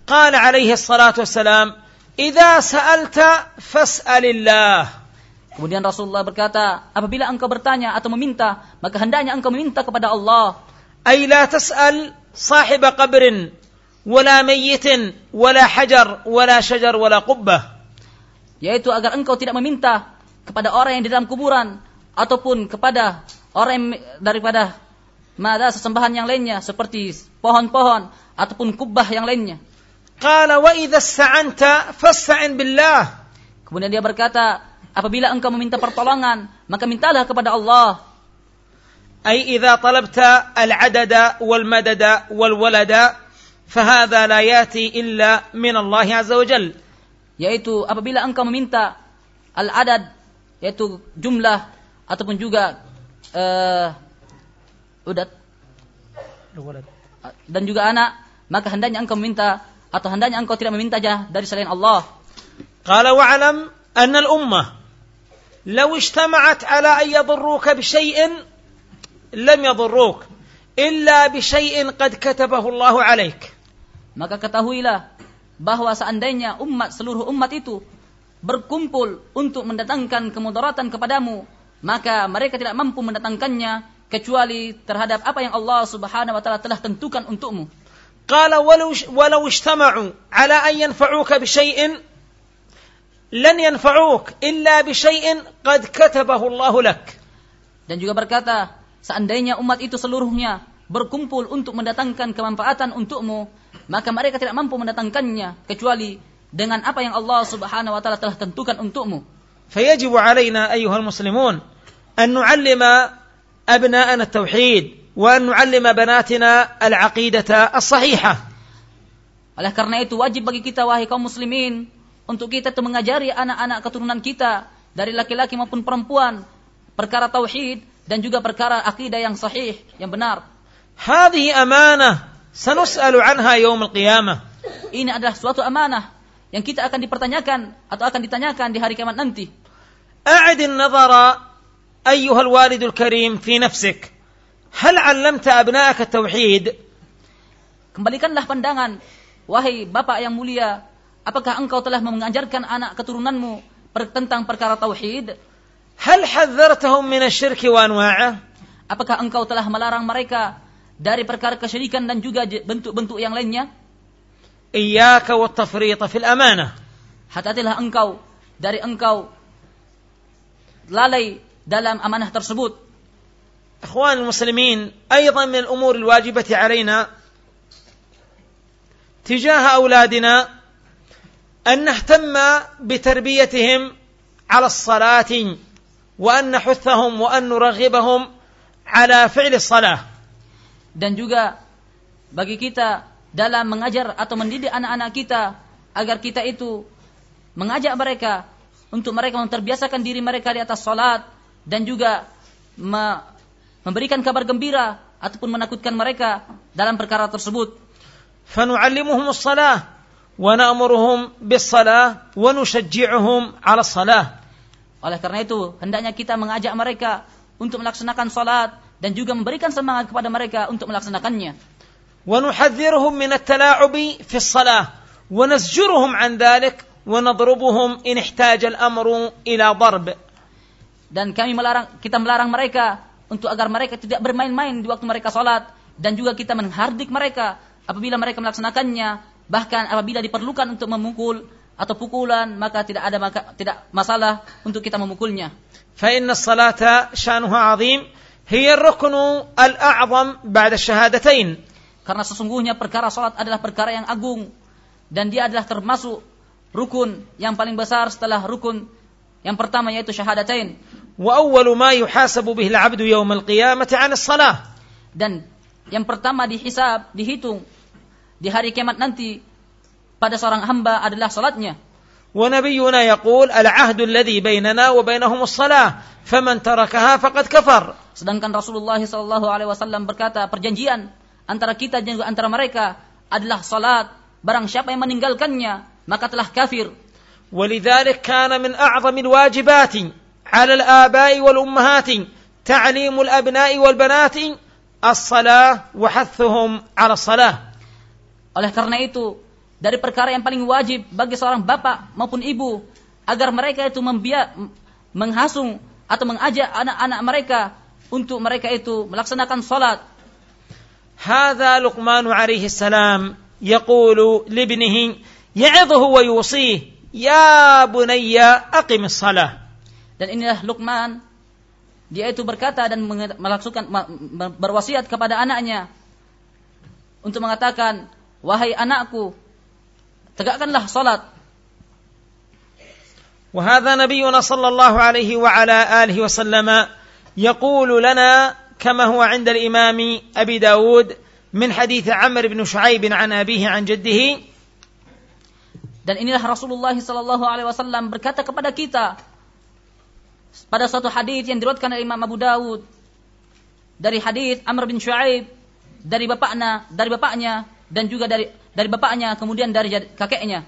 Qala alaihi salatu wassalam, "Idza sa'alta fas'alillah." Kemudian Rasulullah berkata, apabila engkau bertanya atau meminta, maka hendaknya engkau meminta kepada Allah. Ay la tas'al sahib qabrin, wala mayyitin, wala hajar, wala syajar, wala qubbah. Yaitu agar engkau tidak meminta kepada orang yang di dalam kuburan, ataupun kepada orang yang daripada mada sesembahan yang lainnya, seperti pohon-pohon, ataupun kubah yang lainnya. Qala wa idha sa'anta, fasta'in billah. Kemudian dia berkata, apabila engkau meminta pertolongan, maka mintalah kepada Allah. أي إذا طلبت العدد والمدد والولد فهذا لا يأتي إلا من الله عز وجل Yaitu apabila engkau meminta al-adad, yaitu jumlah ataupun juga eh udat dan juga anak, maka hendaknya engkau meminta atau hendaknya engkau tidak meminta aja dari selain Allah. قال واعلم أن الأمة لو اجتمعت على أن يضروك بشيء لم يضروك إلا بشيء قد كتبه الله عليك Maka ketahuilah bahwa seandainya umat seluruh umat itu berkumpul untuk mendatangkan kemudaratan kepadamu, maka mereka tidak mampu mendatangkannya kecuali terhadap apa yang Allah Subhanahu wa taala telah tentukan untukmu. قال ولو, ولو اجتمعوا على أن ينفعوك بشيء لن ينفعوك إلا بشيء قد كتبه الله لك Dan juga berkata, seandainya umat itu seluruhnya berkumpul untuk mendatangkan kemanfaatan untukmu, maka mereka tidak mampu mendatangkannya kecuali dengan apa yang Allah Subhanahu wa taala telah tentukan untukmu. فيجب علينا أيها المسلمون أن نعلم أبناءنا التوحيد وأن نعلم بناتنا العقيدة الصحيحة Oleh karena itu wajib bagi kita wahai kaum muslimin untuk kita itu mengajari anak-anak keturunan kita dari laki-laki maupun perempuan perkara tauhid dan juga perkara akidah yang sahih, yang benar. هذه أمانة سنسأل عنها يوم القيامة Ini adalah suatu amanah yang kita akan dipertanyakan atau akan ditanyakan di hari kiamat nanti. أعد النظر أيها الوالد الكريم في نفسك هل علمت أبنائك التوحيد Kembalikanlah pandangan, wahai bapak yang mulia, apakah engkau telah mengajarkan anak keturunanmu per- tentang perkara tauhid? هل حذرتهم من الشرك وأنواعه Apakah engkau telah melarang mereka dari perkara kesyirikan dan juga je- bentuk-bentuk yang lainnya? إياك والتفريط في الأمانة Hati-hatilah engkau dari engkau lalai dalam amanah tersebut. إخوان المسلمين أيضا من الأمور الواجبة علينا تجاه أولادنا أن نهتم بتربيتهم على الصلاة وأن نحثهم وأن نرغبهم على فعل الصلاة Dan juga bagi kita dalam mengajar atau mendidik anak-anak kita agar kita itu mengajak mereka untuk mereka memterbiasakan diri mereka di atas salat dan juga me- memberikan kabar gembira ataupun menakutkan mereka dalam perkara tersebut. فنعلمهم الصلاة ونأمرهم بالصلاة ونشجعهم على الصلاة Oleh karena itu, hendaknya kita mengajak mereka untuk melaksanakan salat dan juga memberikan semangat kepada mereka untuk melaksanakannya. ونحذرهم من التلاعب في الصلاة ونزجرهم عن ذلك ونضربهم إن احتاج الأمر إلى ضرب Dan kami melarang kita melarang mereka untuk agar mereka tidak bermain-main di waktu mereka salat dan juga kita menghardik mereka apabila mereka melaksanakannya Bahkan apabila diperlukan untuk memukul atau pukulan maka tidak ada maka, tidak masalah untuk kita memukulnya. Fa inna salata syanuha azim, hiya ar-ruknu al-a'zam ba'da syahadatain. Karena sesungguhnya perkara salat adalah perkara yang agung dan dia adalah termasuk rukun yang paling besar setelah rukun yang pertama yaitu syahadatain. Wa awwalu ma yuhasabu bihi al-'abdu yawm al-qiyamati 'an as-salah. Dan yang pertama dihisab, dihitung di hari kiamat nanti pada seorang hamba adalah salatnya ونبينا يقول العهد الذي بيننا وبينهم الصلاة فمن تركها فقد كفر sedangkan Rasulullah sallallahu alaihi wasallam berkata perjanjian antara kita dan juga antara mereka adalah salat barang siapa yang meninggalkannya maka telah kafir ولذلك كان من أعظم الواجبات على الآباء والأمهات تعليم الأبناء والبنات الصلاة وحثهم على الصلاة Oleh karena itu, dari perkara yang paling wajib bagi seorang bapak maupun ibu agar mereka itu membia, menghasung atau mengajak anak-anak mereka untuk mereka itu melaksanakan salat. هذا لقمان عليه السلام يقول لابنه يعظه ويوصيه يا بني أقم الصلاة Dan inilah Luqman dia itu berkata dan menge- melaksukkan ma- ma- berwasiat kepada anaknya untuk mengatakan wahai anakku tegakkanlah salat وهذا نبينا صلى الله عليه وعلى آله وسلم يقول لنا كما هو عند الإمام أبي داود من حديث عمرو بن شعيب عن أبيه عن جده dan inilah Rasulullah sallallahu alaihi wasallam berkata kepada kita pada suatu hadis yang diriwayatkan oleh Imam Abu Dawud dari hadis Amr bin Shu'aib dari bapaknya dari bapaknya dan juga dari dari bapaknya kemudian dari jad- kakeknya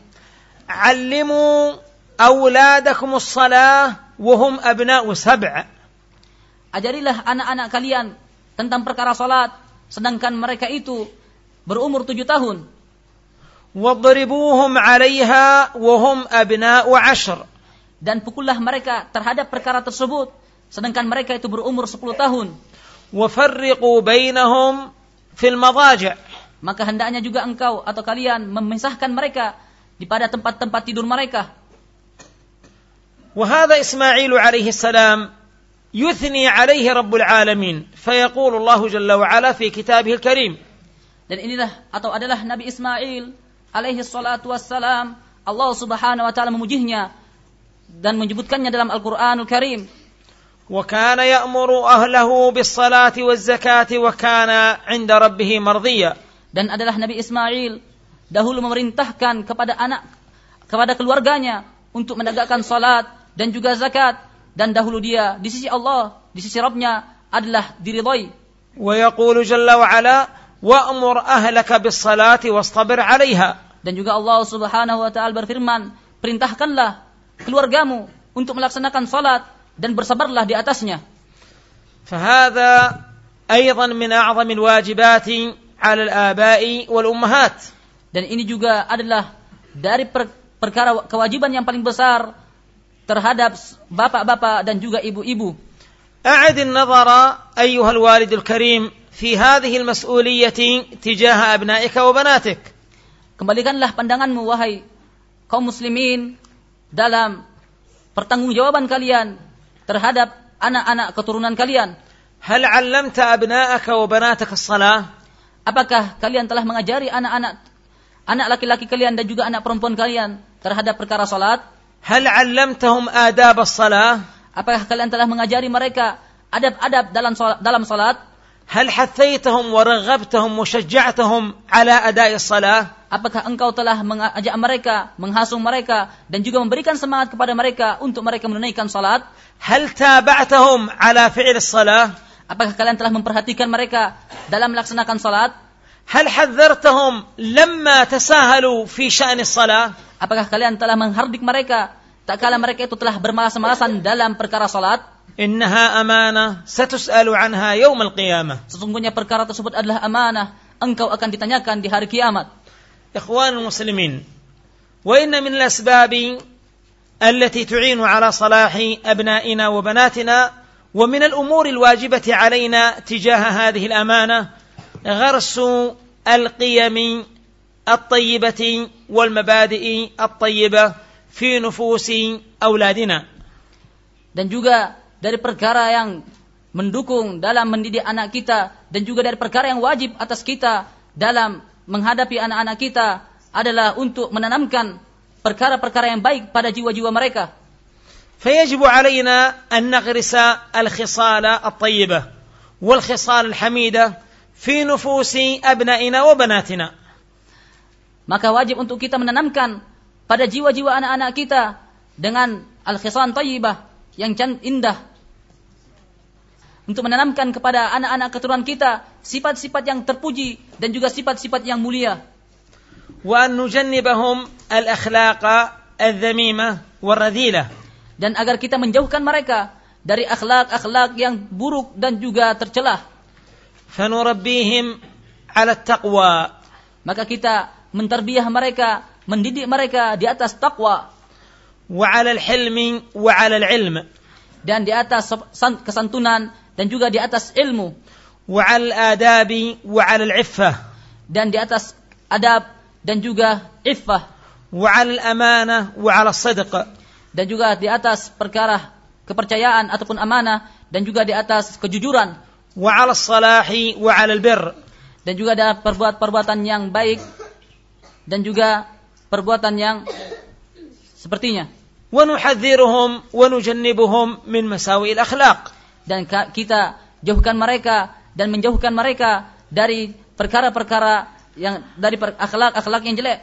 علموا أولادكم الصلاة وهم أبناء سبع ajarilah anak-anak kalian tentang perkara salat sedangkan mereka itu berumur tujuh tahun واضربوهم عليها وهم أبناء عشر dan pukullah mereka terhadap perkara tersebut sedangkan mereka itu berumur 10 tahun وفرقوا بينهم في المضاجع maka hendaknya juga engkau atau kalian memisahkan mereka di pada tempat-tempat tidur mereka وهذا إسماعيل عليه السلام يثني عليه رب العالمين فيقول الله جل وعلا في كتابه الكريم dan inilah atau adalah Nabi Ismail alaihi salatu wassalam Allah subhanahu wa ta'ala memujinya dan menyebutkannya dalam Al-Quranul Karim وكان يأمر أهله بالصلاة والزكاة وكان عند ربه مرضيا dan adalah Nabi Ismail dahulu memerintahkan kepada anak kepada keluarganya untuk menegakkan salat dan juga zakat dan dahulu dia di sisi Allah di sisi Rabbnya adalah diridhoi ويقول جل وعلا وأمر أهلك بالصلاة واصطبر عليها dan juga Allah Subhanahu wa taala berfirman perintahkanlah keluargamu untuk melaksanakan salat dan bersabarlah di atasnya فهذا أيضا من أعظم الواجبات على الآباء والأمهات dan ini juga adalah dari per- perkara kewajiban yang paling besar terhadap bapak-bapak dan juga ibu-ibu أعد النظر أيها الوالد الكريم في هذه المسؤولية تجاه أبنائك وبناتك Kembalikanlah pandanganmu wahai kaum muslimin dalam pertanggungjawaban kalian terhadap anak-anak keturunan kalian. هل علمت أبناءك وبناتك الصلاة Apakah kalian telah mengajari anak-anak anak laki-laki kalian dan juga anak perempuan kalian terhadap perkara salat? Hal 'allamtahum adab as-salah? Apakah kalian telah mengajari mereka adab-adab dalam salat, dalam salat? Hal hathaitahum wa raghabtahum ala ada'i as-salah? Apakah engkau telah mengajak mereka, menghasung mereka dan juga memberikan semangat kepada mereka untuk mereka menunaikan salat? Hal taba'tahum ala fi'l as-salah? Apakah kalian telah memperhatikan mereka dalam melaksanakan salat? هل حذرتهم لما تساهلوا في شأن الصلاة Apakah kalian telah menghardik mereka tak kala mereka itu telah bermalas-malasan dalam perkara salat? إنها أمانة ستسأل عنها يوم القيامة Sesungguhnya perkara tersebut adalah amanah. Engkau akan ditanyakan di hari kiamat. إخوان المسلمين وإن من الأسباب التي تعين على صلاح أبنائنا وبناتنا ومن الأمور الواجبة علينا تجاه هذه الأمانة غرس القيم الطيبة والمبادئ الطيبة في نفوس أولادنا Dan juga dari perkara yang mendukung dalam mendidik anak kita. Dan juga dari perkara yang wajib atas kita dalam menghadapi anak-anak kita adalah untuk menanamkan perkara-perkara yang baik pada jiwa-jiwa mereka. فيجب علينا أن نغرس الخصال الطيبة والخصال الحميدة في نفوس أبنائنا وبناتنا Maka wajib untuk kita menanamkan pada jiwa-jiwa anak-anak kita dengan al-khisan tayyibah yang can indah. Untuk menanamkan kepada anak-anak keturunan kita sifat-sifat yang terpuji dan juga sifat-sifat yang mulia. وأن نجنبهم الأخلاق الذميمة والرذيلة dan agar kita menjauhkan mereka dari akhlak-akhlak yang buruk dan juga tercelah. Fanurabbihim 'ala taqwa. Maka kita mentarbiyah mereka, mendidik mereka di atas taqwa. Wa 'ala al-hilmi wa 'ala al-'ilm. Dan di atas kesantunan dan juga di atas ilmu. Wa 'ala al-adabi wa 'ala al-'iffah. Dan di atas adab dan juga iffah. Wa 'ala al-amanah wa 'ala as-sidq dan juga di atas perkara kepercayaan ataupun amanah dan juga di atas kejujuran. Wa 'ala salahi wa 'ala albir. Dan juga ada perbuatan-perbuatan yang baik dan juga perbuatan yang sepertinya. Wa nuhadziruhum wa nujannibuhum min masawi'il akhlaq. Dan kita jauhkan mereka dan menjauhkan mereka dari perkara-perkara yang dari akhlak-akhlak yang jelek.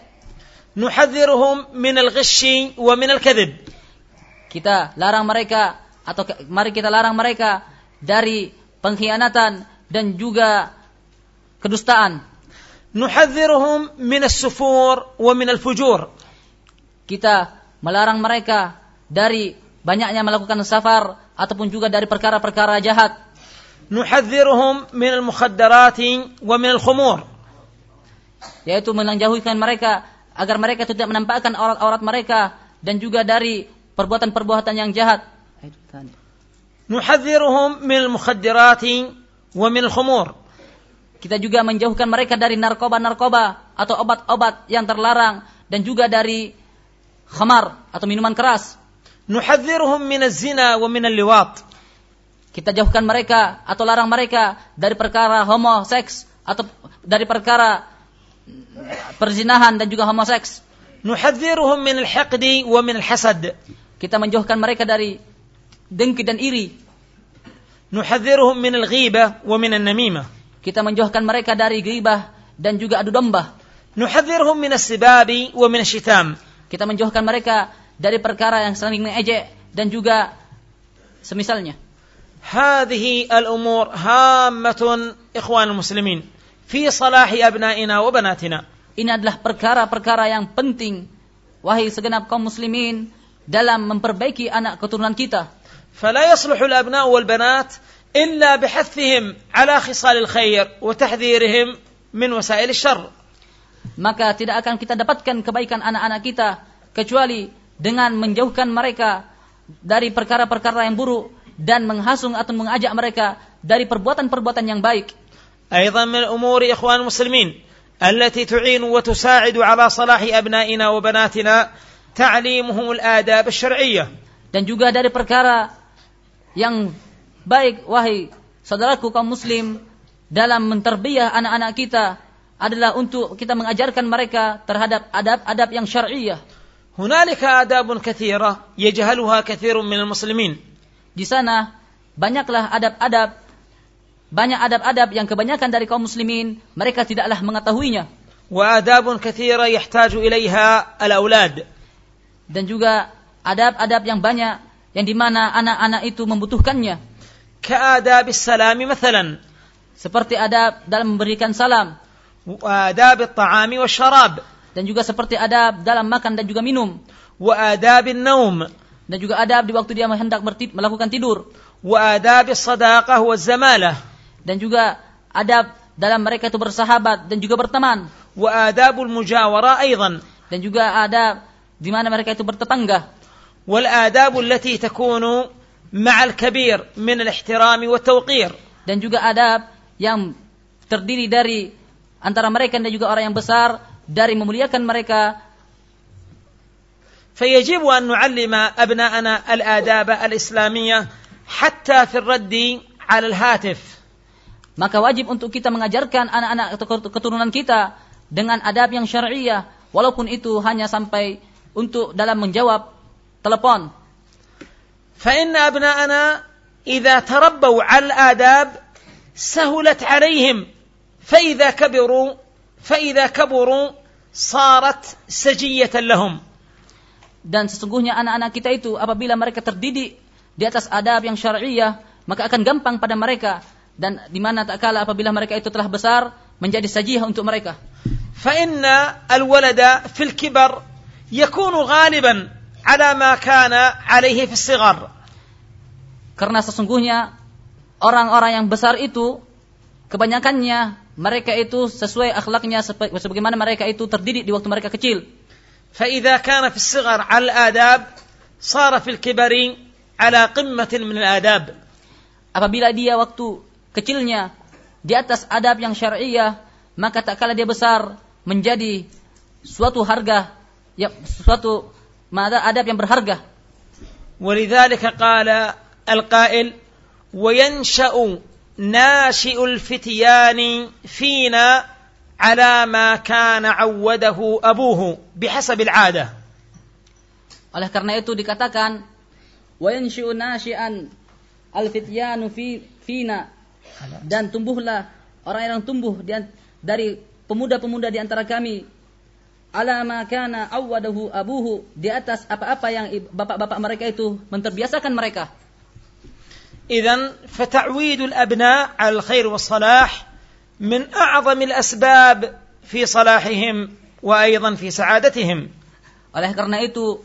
Nuhadziruhum min al-ghishi wa min al-kadhib kita larang mereka atau mari kita larang mereka dari pengkhianatan dan juga kedustaan. Nuhadhiruhum min as-sufur wa min al-fujur. Kita melarang mereka dari banyaknya melakukan safar ataupun juga dari perkara-perkara jahat. Nuhadhiruhum min al-mukhaddarati wa min al-khumur. Yaitu menjauhkan mereka agar mereka tidak menampakkan aurat-aurat mereka dan juga dari perbuatan-perbuatan yang jahat. Nuhadziruhum mil mukhadirati wa mil khumur. Kita juga menjauhkan mereka dari narkoba-narkoba atau obat-obat yang terlarang dan juga dari khamar atau minuman keras. Nuhadziruhum min zina wa min liwat. Kita jauhkan mereka atau larang mereka dari perkara homoseks atau dari perkara perzinahan dan juga homoseks. Nuhadziruhum min al-haqdi wa min al-hasad. kita menjauhkan mereka dari dengki dan iri نحذرهم من الغيبة ومن النميمة kita menjauhkan mereka dari ghibah dan juga adu domba نحذرهم من السباب ومن الشتام kita menjauhkan mereka dari perkara yang saling mengejek dan juga semisalnya هذه الأمور هامة إخوان المسلمين في صلاح أبنائنا وبناتنا ini adalah perkara-perkara yang penting wahai segenap kaum muslimin dalam memperbaiki anak keturunan kita فلا يصلح الأبناء والبنات إلا بحثهم على خصال الخير وتحذيرهم من وسائل الشر maka tidak akan kita dapatkan kebaikan anak-anak kita kecuali dengan menjauhkan mereka dari perkara-perkara yang buruk dan menghasung atau mengajak mereka dari perbuatan-perbuatan yang baik. أيضا من الأمور إخوان المسلمين التي تعين وتساعد على صلاح أبنائنا وبناتنا ta'limuhum al-adab syar'iyyah dan juga dari perkara yang baik wahai saudaraku kaum muslim dalam menterbiah anak-anak kita adalah untuk kita mengajarkan mereka terhadap adab-adab yang syariah. Hunalika adabun kathira yajhaluha kathirun minal muslimin. Di sana banyaklah adab-adab banyak adab-adab yang kebanyakan dari kaum muslimin mereka tidaklah mengetahuinya. Wa adabun kathira yahtaju ilaiha al-aulad dan juga adab-adab yang banyak yang dimana anak-anak itu membutuhkannya كآداب السلام مثلا seperti adab dalam memberikan salam وآداب الطعام والشراب dan juga seperti adab dalam makan dan juga minum وآداب النوم dan juga adab di waktu dia hendak bertid- melakukan tidur وآداب الصداقة والزمالة dan juga adab dalam mereka itu bersahabat dan juga berteman وآداب المجاورة أيضا dan juga adab di mana mereka itu bertetangga والآداب التي تكون مع الكبير من الاحترام والتوقير dan juga adab yang terdiri dari antara mereka dan juga orang yang besar dari memuliakan mereka فيجب أن نعلم أبناءنا الآداب الإسلامية حتى في الرد على الهاتف maka wajib untuk kita mengajarkan anak-anak atau keturunan kita dengan adab yang syariah walaupun itu hanya sampai untuk dalam menjawab telepon فإن أبناءنا إذا تربوا على الآداب سهلت عليهم فإذا كبروا فإذا كبروا صارت سجية لهم dan sesungguhnya anak-anak kita itu apabila mereka terdidik di atas adab yang syariah maka akan gampang pada mereka dan di mana tak kala apabila mereka itu telah besar menjadi sajih untuk mereka فإن الولد في الكبر يكون غالبا على ما كان عليه في الصغر karena sesungguhnya orang-orang yang besar itu kebanyakannya mereka itu sesuai akhlaknya sepe- sebagaimana mereka itu terdidik di waktu mereka kecil فإذا كان في الصغر على الآداب صار في الكبر على قمة من الآداب apabila dia waktu kecilnya di atas adab yang syariah maka tak kala dia besar menjadi suatu harga ya suatu mada adab yang berharga ولذلك قال القائل وينشأ ناشئ الفتيان فينا على ما كان عوده أبوه بحسب العادة oleh karena itu dikatakan wa yanshi'u nashi'an al-fityanu fi fina dan tumbuhlah orang yang tumbuh di an- dari pemuda-pemuda di antara kami ala ma kana awwadahu abuhu di atas apa-apa yang ib- bapak-bapak mereka itu menterbiasakan mereka إذا فتعويد الأبناء على الخير والصلاح من أعظم الأسباب في صلاحهم وأيضا في سعادتهم oleh karena itu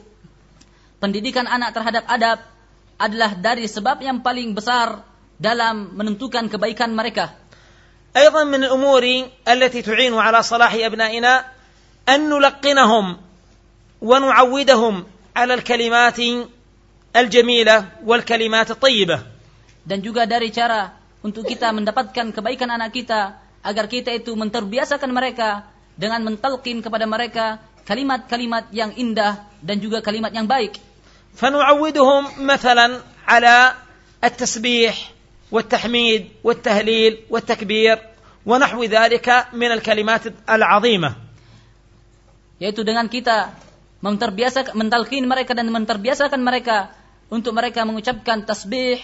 pendidikan anak terhadap adab adalah dari sebab yang paling besar dalam menentukan kebaikan mereka أيضا من الأمور التي تعين على صلاح أبنائنا أن نلقنهم ونعودهم على الكلمات الجميلة والكلمات الطيبة dan juga dari cara untuk kita mendapatkan kebaikan anak kita agar kita itu menterbiasakan mereka dengan mentalkin kepada mereka kalimat-kalimat yang indah dan juga kalimat yang baik فنعودهم مثلا على التسبيح والتحميد والتهليل والتكبير ونحو ذلك من الكلمات العظيمة yaitu dengan kita menterbiasakan mentalkin mereka dan menterbiasakan mereka untuk mereka mengucapkan tasbih,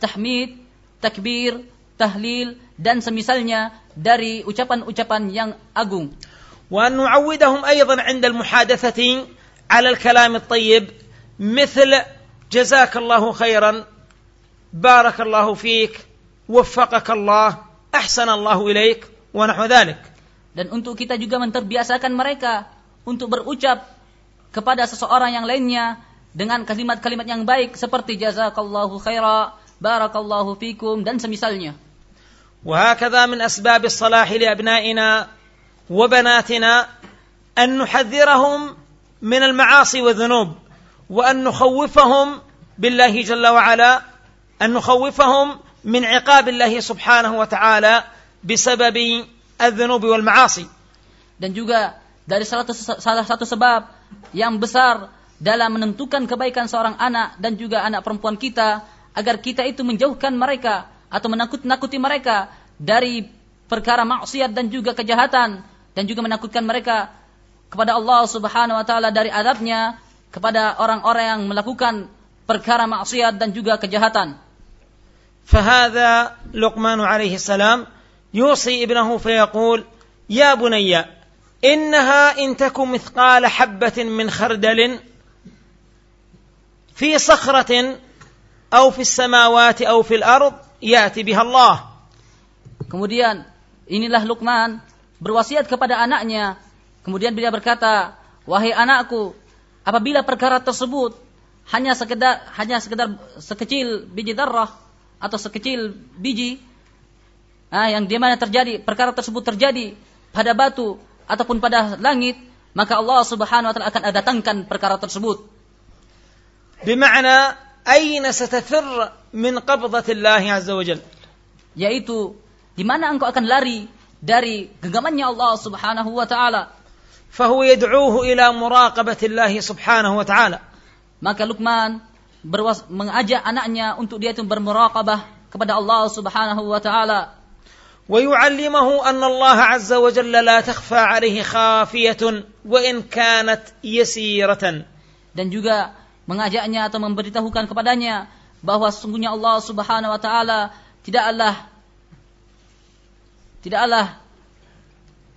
tahmid, takbir, tahlil dan semisalnya dari ucapan-ucapan yang agung. وأن نعودهم أيضا عند المحادثة على الكلام الطيب مثل جزاك الله خيرا بارك الله فيك وفقك الله أحسن الله إليك ونحو ذلك Dan untuk kita juga menterbiasakan mereka untuk berucap kepada seseorang yang lainnya dengan kalimat-kalimat yang baik seperti jazakallahu khaira, barakallahu fikum dan semisalnya. وهكذا من أسباب الصلاح لأبنائنا وبناتنا أن نحذرهم من المعاصي والذنوب وأن نخوفهم بالله جل وعلا أن نخوفهم من عقاب الله سبحانه وتعالى بسبب الذنوب والمعاصي Dan juga dari salah satu, salah satu sebab yang besar dalam menentukan kebaikan seorang anak dan juga anak perempuan kita agar kita itu menjauhkan mereka atau menakut-nakuti mereka dari perkara maksiat dan juga kejahatan dan juga menakutkan mereka kepada Allah Subhanahu wa taala dari adabnya kepada orang-orang yang melakukan perkara maksiat dan juga kejahatan. فهذا لقمان عليه السلام يوصي ابنه فيقول يا بني انها ان تك مثقال حبه من خردل في صخره او في السماوات او في الارض ياتي بها الله Kemudian inilah Luqman berwasiat kepada anaknya. Kemudian beliau berkata, "Wahai anakku, apabila perkara tersebut hanya sekedar hanya sekedar sekecil biji darah atau sekecil biji ah, yang di mana terjadi perkara tersebut terjadi pada batu ataupun pada langit, maka Allah Subhanahu wa taala akan datangkan perkara tersebut. Bima'na aina satafir min qabdati Allah azza wa jalla. Yaitu di mana engkau akan lari dari genggamannya Allah Subhanahu wa taala. Fahu yad'uhu ila muraqabati Allah Subhanahu wa taala. Maka Luqman mengajak anaknya untuk dia itu bermuraqabah kepada Allah Subhanahu wa taala. ويعلمه أن الله عز وجل لا تخفى عليه خافية وإن كانت يسيرة dan juga mengajaknya atau memberitahukan kepadanya bahwa sesungguhnya Allah Subhanahu wa taala tidaklah tidaklah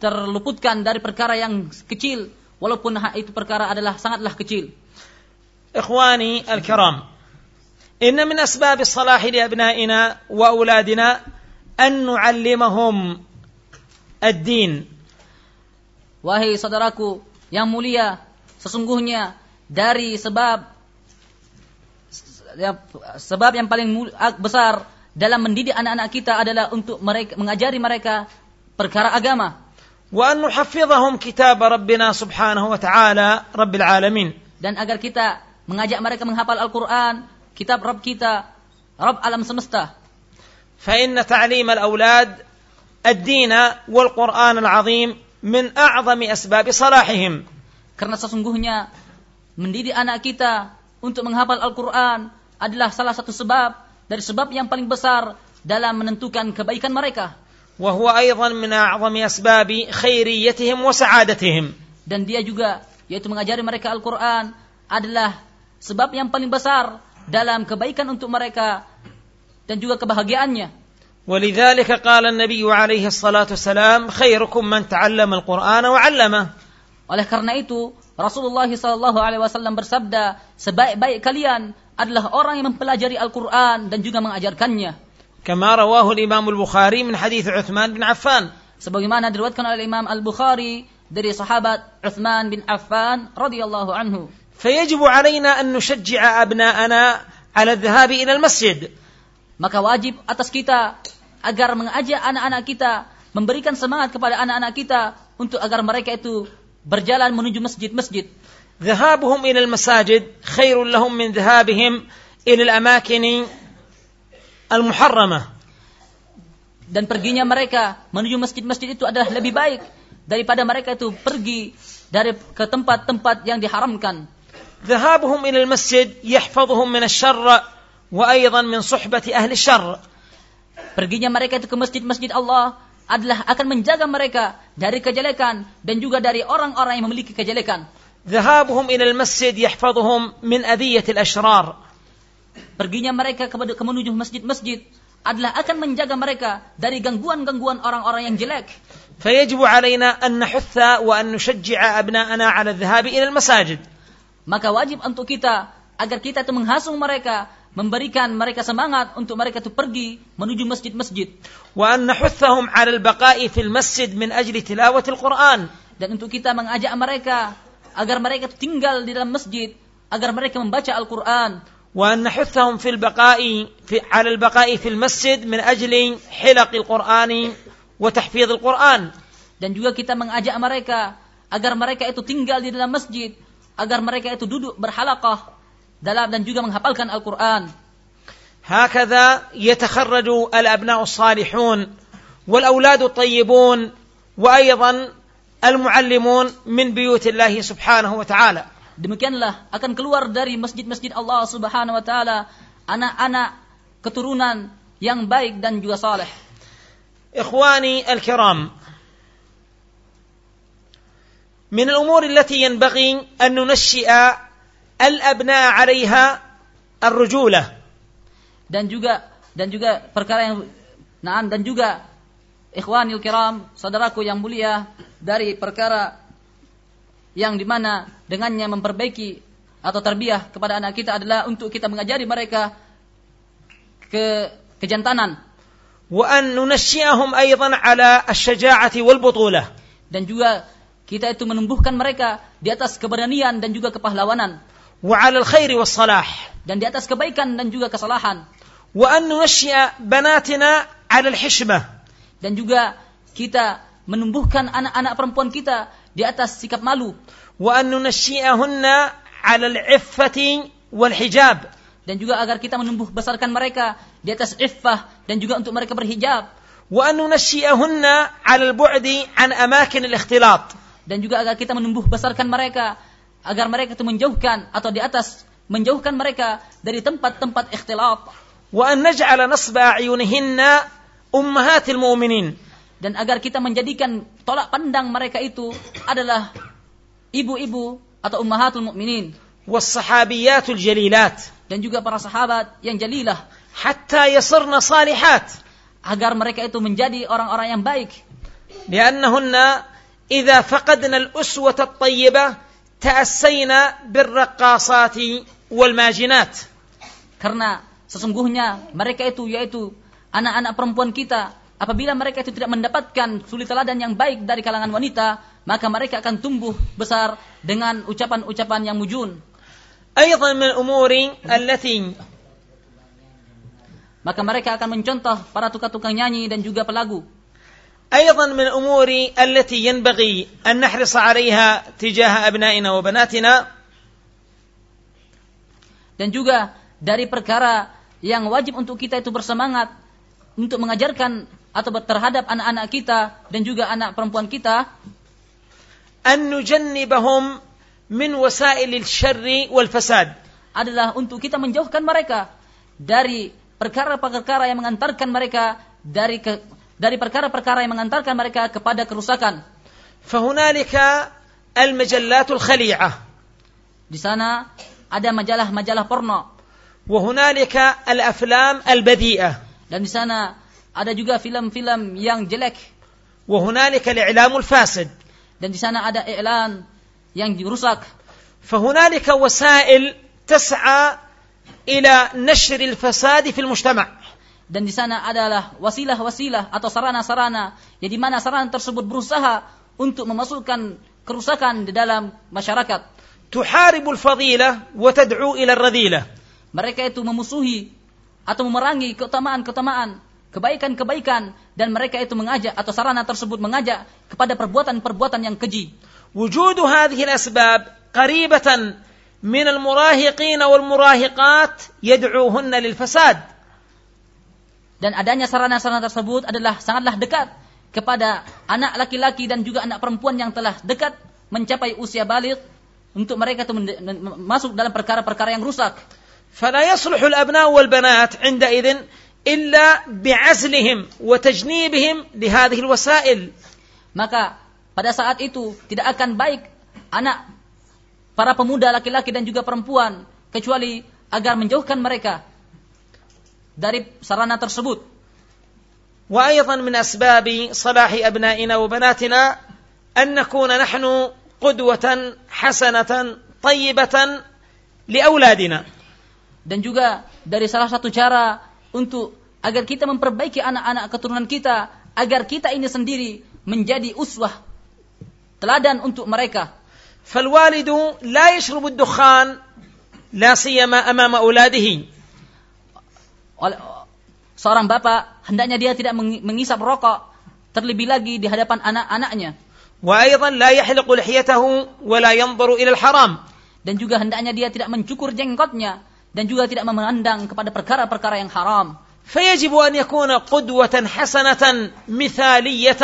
terluputkan dari perkara yang kecil walaupun itu perkara adalah sangatlah kecil. إخواني الكرام إن من أسباب الصلاح لأبنائنا وأولادنا an nu'allimahum ad-din. Wahai saudaraku yang mulia, sesungguhnya dari sebab ya, sebab yang paling besar dalam mendidik anak-anak kita adalah untuk mereka mengajari mereka perkara agama. Wa an nuhaffizahum kitab Rabbina subhanahu wa ta'ala Rabbil alamin. Dan agar kita mengajak mereka menghafal Al-Qur'an, kitab Rabb kita, Rabb alam semesta. فإن تعليم الأولاد الدين والقرآن العظيم من أعظم أسباب صلاحهم Karena sesungguhnya mendidik anak kita untuk menghafal Al-Quran adalah salah satu sebab dari sebab yang paling besar dalam menentukan kebaikan mereka. وهو أيضا من أعظم أسباب خيريتهم وسعادتهم Dan dia juga, yaitu mengajari mereka Al-Quran, adalah sebab yang paling besar dalam kebaikan untuk mereka dan juga kebahagiaannya. ولذلك قال النبي عليه الصلاة والسلام خيركم من تعلم القرآن وعلمه Oleh karena itu, Rasulullah Shallallahu Alaihi Wasallam bersabda, sebaik-baik kalian adalah orang yang mempelajari Al-Quran dan juga mengajarkannya. كما رواه الإمام البخاري من حديث عثمان بن عفان Sebagaimana diriwayatkan oleh Imam Al-Bukhari dari sahabat Uthman bin Affan radhiyallahu anhu. فيجب علينا أن نشجع أبناءنا على الذهاب إلى المسجد Maka wajib atas kita agar mengajak anak-anak kita, memberikan semangat kepada anak-anak kita untuk agar mereka itu berjalan menuju masjid-masjid. ذهابهم إلى المساجد خير لهم من ذهابهم إلى الأماكن المحرمة Dan perginya mereka menuju masjid-masjid itu adalah lebih baik daripada mereka itu pergi dari ke tempat-tempat yang diharamkan. ذهابهم إلى المسجد يحفظهم من الشر وأيضا من صحبة أهل الشر Perginya mereka itu ke masjid-masjid Allah adalah akan menjaga mereka dari kejelekan dan juga dari orang-orang yang memiliki kejelekan. ذهابهم إلى المسجد يحفظهم من أذية الأشرار Perginya mereka ke, ke menuju masjid-masjid adalah akan menjaga mereka dari gangguan-gangguan orang-orang yang jelek. فيجب علينا أن نحث وأن نشجع أبناءنا على الذهاب إلى المساجد Maka wajib untuk kita agar kita itu menghasung mereka, memberikan mereka semangat untuk mereka itu pergi menuju masjid-masjid. Wa an 'ala al-baqa'i fil masjid min ajli tilawatil Qur'an. Dan untuk kita mengajak mereka agar mereka tinggal di dalam masjid, agar mereka membaca Al-Qur'an. Wa an nahuthahum fil baqa'i fi 'ala al-baqa'i fil masjid min ajli hilaqil Qur'ani wa tahfidhil Qur'an. Dan juga kita mengajak mereka agar mereka itu tinggal di dalam masjid, agar mereka itu duduk berhalaqah dalam dan juga menghafalkan Al-Qur'an. هكذا يتخرج الأبناء الصالحون والأولاد الطيبون وأيضا المعلمون من بيوت الله سبحانه وتعالى Demikianlah akan keluar dari masjid-masjid Allah Subhanahu wa taala anak-anak keturunan yang baik dan juga saleh. إخواني الكرام من الأمور التي ينبغي أن ننشئ الأبناء عليها الرجولة Dan juga dan juga perkara yang Naam dan juga ikhwanil kiram, saudaraku yang mulia dari perkara yang dimana dengannya memperbaiki atau terbiah kepada anak kita adalah untuk kita mengajari mereka ke kejantanan وأن ننشئهم أيضا على الشجاعة والبطولة dan juga kita itu menumbuhkan mereka di atas keberanian dan juga kepahlawanan wa 'alal khairi was salah. Dan di atas kebaikan dan juga kesalahan. Wa an nushya banatina 'alal hishma. Dan juga kita menumbuhkan anak-anak perempuan kita di atas sikap malu. Wa an nunshiyahunna 'alal 'iffati wal hijab. Dan juga agar kita menumbuh besarkan mereka di atas iffah dan juga untuk mereka berhijab. Wa an nunshiyahunna 'alal bu'di an amakin al ikhtilat. Dan juga agar kita menumbuh besarkan mereka agar mereka itu menjauhkan atau di atas menjauhkan mereka dari tempat-tempat ikhtilaf. wa an naj'ala nasba ayunihinna ummahatil mu'minin. Dan agar kita menjadikan tolak pandang mereka itu adalah ibu-ibu atau ummahatul mu'minin. Wassahabiyatul jalilat. Dan juga para sahabat yang jalilah. Hatta yasirna salihat. Agar mereka itu menjadi orang-orang yang baik. Li'annahunna idza faqadna al-uswata at-tayyibah الطيبة تأسينا بالرقاصات والماجنات karena sesungguhnya mereka itu yaitu anak-anak perempuan kita apabila mereka itu tidak mendapatkan suri teladan yang baik dari kalangan wanita maka mereka akan tumbuh besar dengan ucapan-ucapan yang mujun أيضا من الأمور التي maka mereka akan mencontoh para tukang-tukang nyanyi dan juga pelagu أيضا من الأمور التي ينبغي أن نحرص عليها تجاه أبنائنا وبناتنا dan juga dari perkara yang wajib untuk kita itu bersemangat untuk mengajarkan atau terhadap anak-anak kita dan juga anak perempuan kita أن نجنبهم من وسائل الشر والفساد adalah untuk kita menjauhkan mereka dari perkara-perkara yang mengantarkan mereka dari ke, dari perkara-perkara yang mengantarkan mereka kepada kerusakan. Fahunalika al-majallatul khali'ah. Di sana ada majalah-majalah porno. Wahunalika al-aflam al-badi'ah. Dan di sana ada juga film-film yang jelek. Wahunalika al-i'lamul fasid. Dan di sana ada iklan yang rusak. Fahunalika wasail tas'a ila nashr al-fasad fi al-mujtama' dan di sana adalah wasilah-wasilah atau sarana-sarana yang di mana sarana tersebut berusaha untuk memasukkan kerusakan di dalam masyarakat. Tuharibul fadilah wa tad'u ila radilah. Mereka itu memusuhi atau memerangi keutamaan-keutamaan, kebaikan-kebaikan dan mereka itu mengajak atau sarana tersebut mengajak kepada perbuatan-perbuatan yang keji. Wujud hadhihi asbab qaribatan min al-murahiqin wal murahiqat yad'uhunna lil fasad Dan adanya sarana-sarana tersebut adalah sangatlah dekat kepada anak laki-laki dan juga anak perempuan yang telah dekat mencapai usia balik untuk mereka itu mende- men- masuk dalam perkara-perkara yang rusak. فلا يصلح الأبناء والبنات عندئذ إلا بعزلهم وتجنيبهم لهذه الوسائل Maka pada saat itu tidak akan baik anak para pemuda laki-laki dan juga perempuan kecuali agar menjauhkan mereka dari sarana tersebut. وأيضا من أسباب صلاح أبنائنا وبناتنا أن نكون نحن قدوة حسنة طيبة لأولادنا Dan juga dari salah satu cara untuk agar kita memperbaiki anak-anak keturunan kita agar kita ini sendiri menjadi uswah teladan untuk mereka. فالوالد لا يشرب الدخان لا سيما أمام أولاده Oleh- Seorang bapak hendaknya dia tidak mengi- mengisap rokok terlebih lagi di hadapan anak-anaknya وأيضا لا يحلق لحيته ولا ينظر إلى الحرام dan juga hendaknya dia tidak mencukur jenggotnya dan juga tidak memandang kepada perkara-perkara yang haram. فيجب أن يكون قدوة حسنة مثالية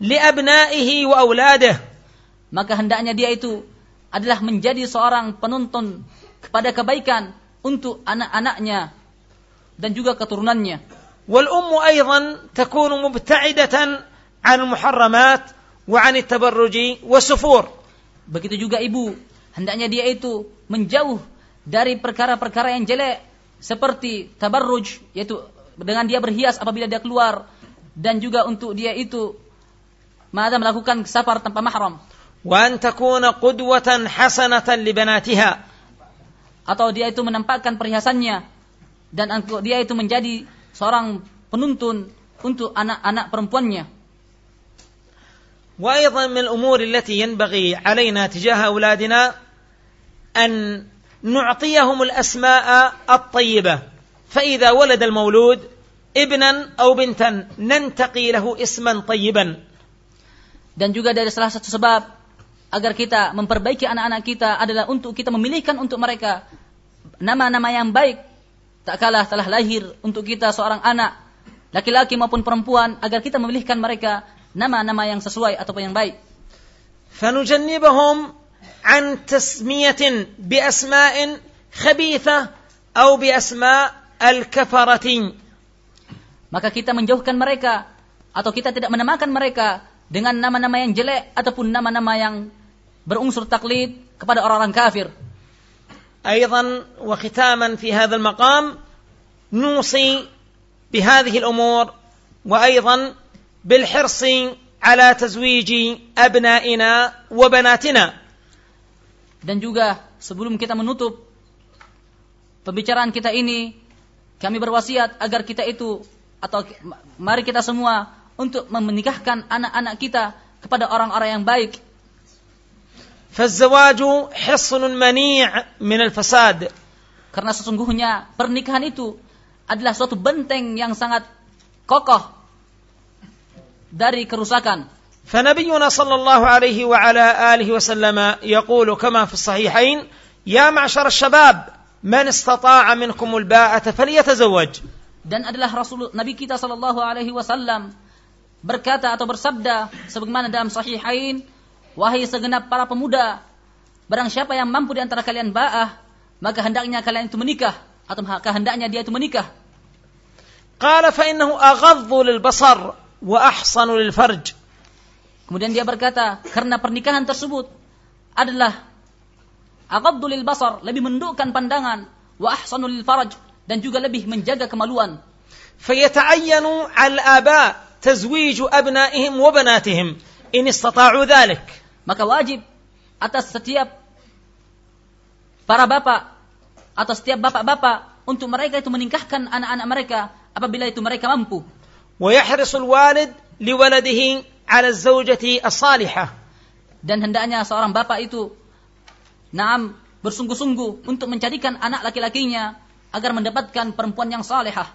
لأبنائه وأولاده Maka hendaknya dia itu adalah menjadi seorang penuntun kepada kebaikan untuk anak-anaknya dan juga keturunannya. والأم أيضا تكون مبتعدة عن المحرمات وعن التبرج والسفور Begitu juga ibu, hendaknya dia itu menjauh dari perkara-perkara yang jelek seperti tabarruj yaitu dengan dia berhias apabila dia keluar dan juga untuk dia itu mada melakukan safar tanpa mahram وأن تكون قدوة حسنة لبناتها atau dia itu menampakkan perhiasannya dan untuk dia itu menjadi seorang penuntun untuk anak-anak perempuannya وأيضا من الأمور التي ينبغي علينا تجاه أولادنا أن نعطيهم الأسماء الطيبة فإذا ولد المولود ابنا أو بنتا ننتقي له اسما طيبا dan juga dari salah satu sebab agar kita memperbaiki anak-anak kita adalah untuk kita memilihkan untuk mereka nama-nama yang baik tak kalah telah lahir untuk kita seorang anak laki-laki maupun perempuan agar kita memilihkan mereka nama-nama yang sesuai ataupun yang baik فنجنبهم عن تسمية بأسماء خبيثة أو بأسماء الكفرة maka kita menjauhkan mereka atau kita tidak menamakan mereka dengan nama-nama yang jelek ataupun nama-nama yang berunsur taklid kepada orang-orang kafir. أيضا وختاما في هذا المقام نوصي بهذه الأمور وأيضا بالحرص على تزويج أبنائنا وبناتنا Dan juga sebelum kita menutup pembicaraan kita ini, kami berwasiat agar kita itu atau mari kita semua untuk menikahkan anak-anak kita kepada orang-orang yang baik. فالزواج حصن منيع من الفساد Karena sesungguhnya pernikahan itu adalah suatu benteng yang sangat kokoh dari kerusakan. فنبينا صلى الله عليه وعلى آله وسلم يقول كما في الصحيحين يا معشر الشباب من استطاع منكم الباءة فليتزوج Dan adalah Rasul Nabi kita sallallahu alaihi wasallam berkata atau bersabda sebagaimana dalam sahihain Wahai segenap para pemuda, barang siapa yang mampu di antara kalian ba'ah, maka hendaknya kalian itu menikah atau maka hendaknya dia itu menikah. Qala fa innahu aghaddu lil basar wa ahsanu lil farj. Kemudian dia berkata, karena pernikahan tersebut adalah aghaddu lil basar, lebih mendukkan pandangan, wa ahsanu lil farj dan juga lebih menjaga kemaluan. Fayata'ayyanu al-aba tazwiju abnaihim wa banatihim. إن استطاعوا ذلك maka wajib atas setiap para bapak atau setiap bapak-bapak untuk mereka itu menikahkan anak-anak mereka apabila itu mereka mampu ويحرص الوالد لولده على الزوجة الصالحة dan hendaknya seorang bapak itu naam bersungguh-sungguh untuk mencarikan anak laki-lakinya agar mendapatkan perempuan yang salehah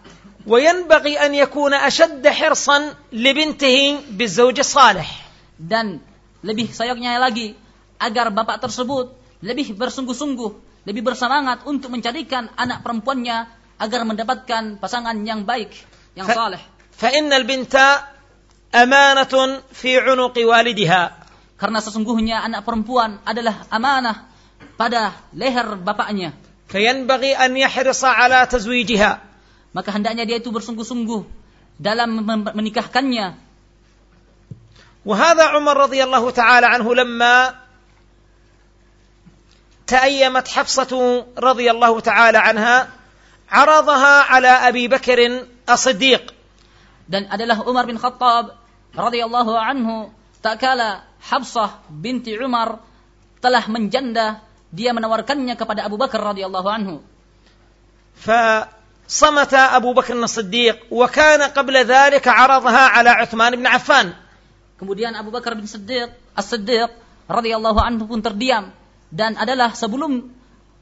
وينبغي أن يكون أشد حرصا لبنته بالزوج الصالح dan lebih sayangnya lagi agar bapak tersebut lebih bersungguh-sungguh lebih bersemangat untuk mencarikan anak perempuannya agar mendapatkan pasangan yang baik yang Fa- saleh فإن البنت أمانة في عنق والدها karena sesungguhnya anak perempuan adalah amanah pada leher bapaknya فينبغي أن يحرص على تزويجها maka hendaknya dia itu bersungguh-sungguh dalam mem- menikahkannya وهذا عمر رضي الله تعالى عنه لما تأيمت حفصة رضي الله تعالى عنها عرضها على أبي بكر الصديق dan adalah Umar bin Khattab radhiyallahu anhu tak kala Habsah binti Umar telah menjanda dia menawarkannya kepada Abu Bakar radhiyallahu anhu فصمت أبو بكر الصديق وكان قبل ذلك عرضها على عثمان بن عفان Kemudian Abu Bakar bin Siddiq, As-Siddiq radhiyallahu anhu pun terdiam dan adalah sebelum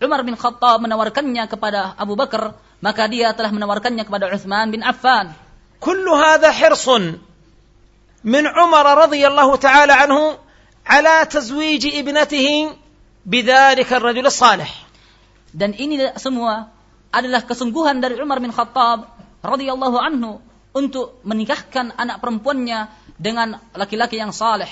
Umar bin Khattab menawarkannya kepada Abu Bakar, maka dia telah menawarkannya kepada Uthman bin Affan. Kullu hadha hirsun min Umar radhiyallahu taala anhu ala tazwij ibnatihi bidzalika ar-rajul salih. Dan ini semua adalah kesungguhan dari Umar bin Khattab radhiyallahu anhu untuk menikahkan anak perempuannya dengan laki-laki yang saleh.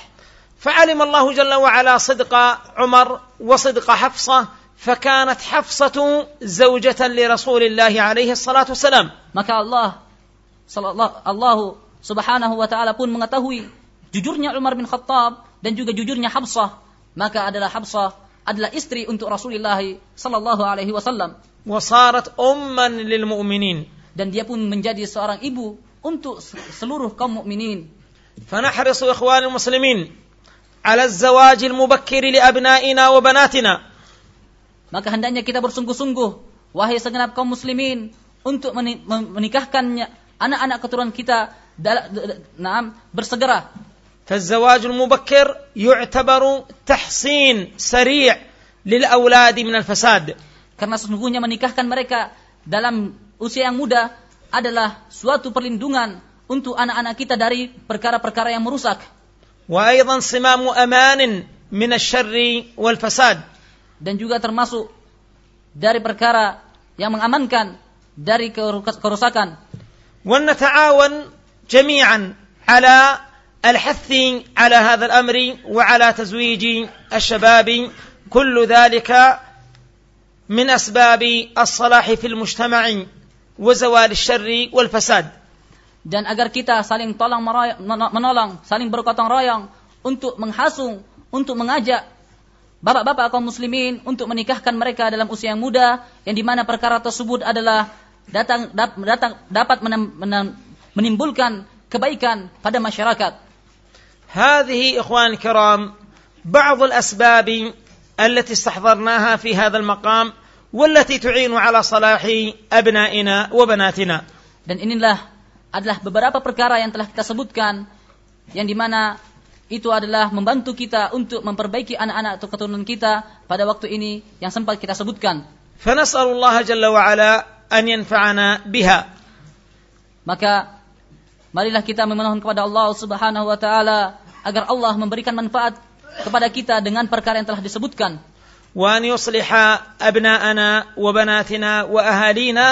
فعلم الله جل وعلا صدق عمر وصدق حفصة فكانت حفصة زوجة لرسول الله عليه الصلاة والسلام Maka Allah sallallahu Allah Subhanahu wa taala pun mengetahui jujurnya Umar bin Khattab dan juga jujurnya Habsah. Maka adalah Habsah adalah istri untuk Rasulullah sallallahu alaihi wasallam وصارت أما للمؤمنين dan dia pun menjadi seorang ibu untuk seluruh kaum mukminin. فنحرص إخوان المسلمين على الزواج المبكر لأبنائنا وبناتنا Maka hendaknya kita bersungguh-sungguh wahai segenap kaum muslimin untuk meni- mem- menikahkannya anak-anak keturunan kita dal- d- d- naam bersegera فالزواج المبكر يعتبر تحصين سريع للأولاد من الفساد Karena sesungguhnya menikahkan mereka dalam usia yang muda adalah suatu perlindungan untuk anak-anak kita dari perkara-perkara yang merusak. وأيضا صمام أمان من الشر والفساد Dan juga termasuk dari perkara yang mengamankan dari kerusakan. ولنتعاون جميعا على الحث على هذا الأمر وعلى تزويج الشباب كل ذلك من أسباب الصلاح في المجتمع وزوال الشر والفساد dan agar kita saling tolong menolong, saling bergotong royong untuk menghasung, untuk mengajak bapak-bapak kaum muslimin untuk menikahkan mereka dalam usia yang muda yang dimana perkara tersebut adalah datang, datang dapat menimbulkan kebaikan pada masyarakat. هذه إخوان الكرام بعض الأسباب التي استحضرناها في هذا المقام والتي تعين على صلاح أبنائنا وبناتنا. Dan inilah adalah beberapa perkara yang telah kita sebutkan yang dimana itu adalah membantu kita untuk memperbaiki anak-anak atau keturunan kita pada waktu ini yang sempat kita sebutkan. فنسأل الله جل وعلا أن ينفعنا بها. Maka marilah kita memohon kepada Allah Subhanahu wa taala agar Allah memberikan manfaat kepada kita dengan perkara yang telah disebutkan. وأن يصلح أبناءنا وبناتنا وأهالينا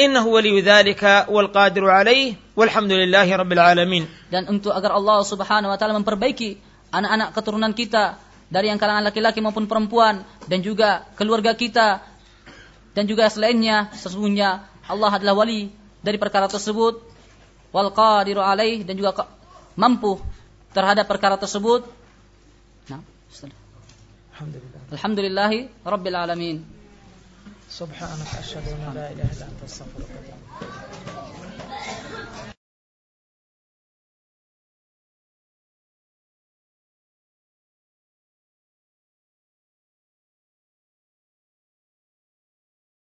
إنه ولي ذلك والقادر عليه والحمد لله رب العالمين dan untuk agar Allah Subhanahu wa taala memperbaiki anak-anak keturunan kita dari yang kalangan laki-laki maupun perempuan dan juga keluarga kita dan juga selainnya sesungguhnya Allah adalah wali dari perkara tersebut wal qadiru alaih dan juga mampu terhadap perkara tersebut. Nah, Alhamdulillah. Alhamdulillahi rabbil alamin. سبحانك أشهد أن لا إله إلا أنت أستغفرك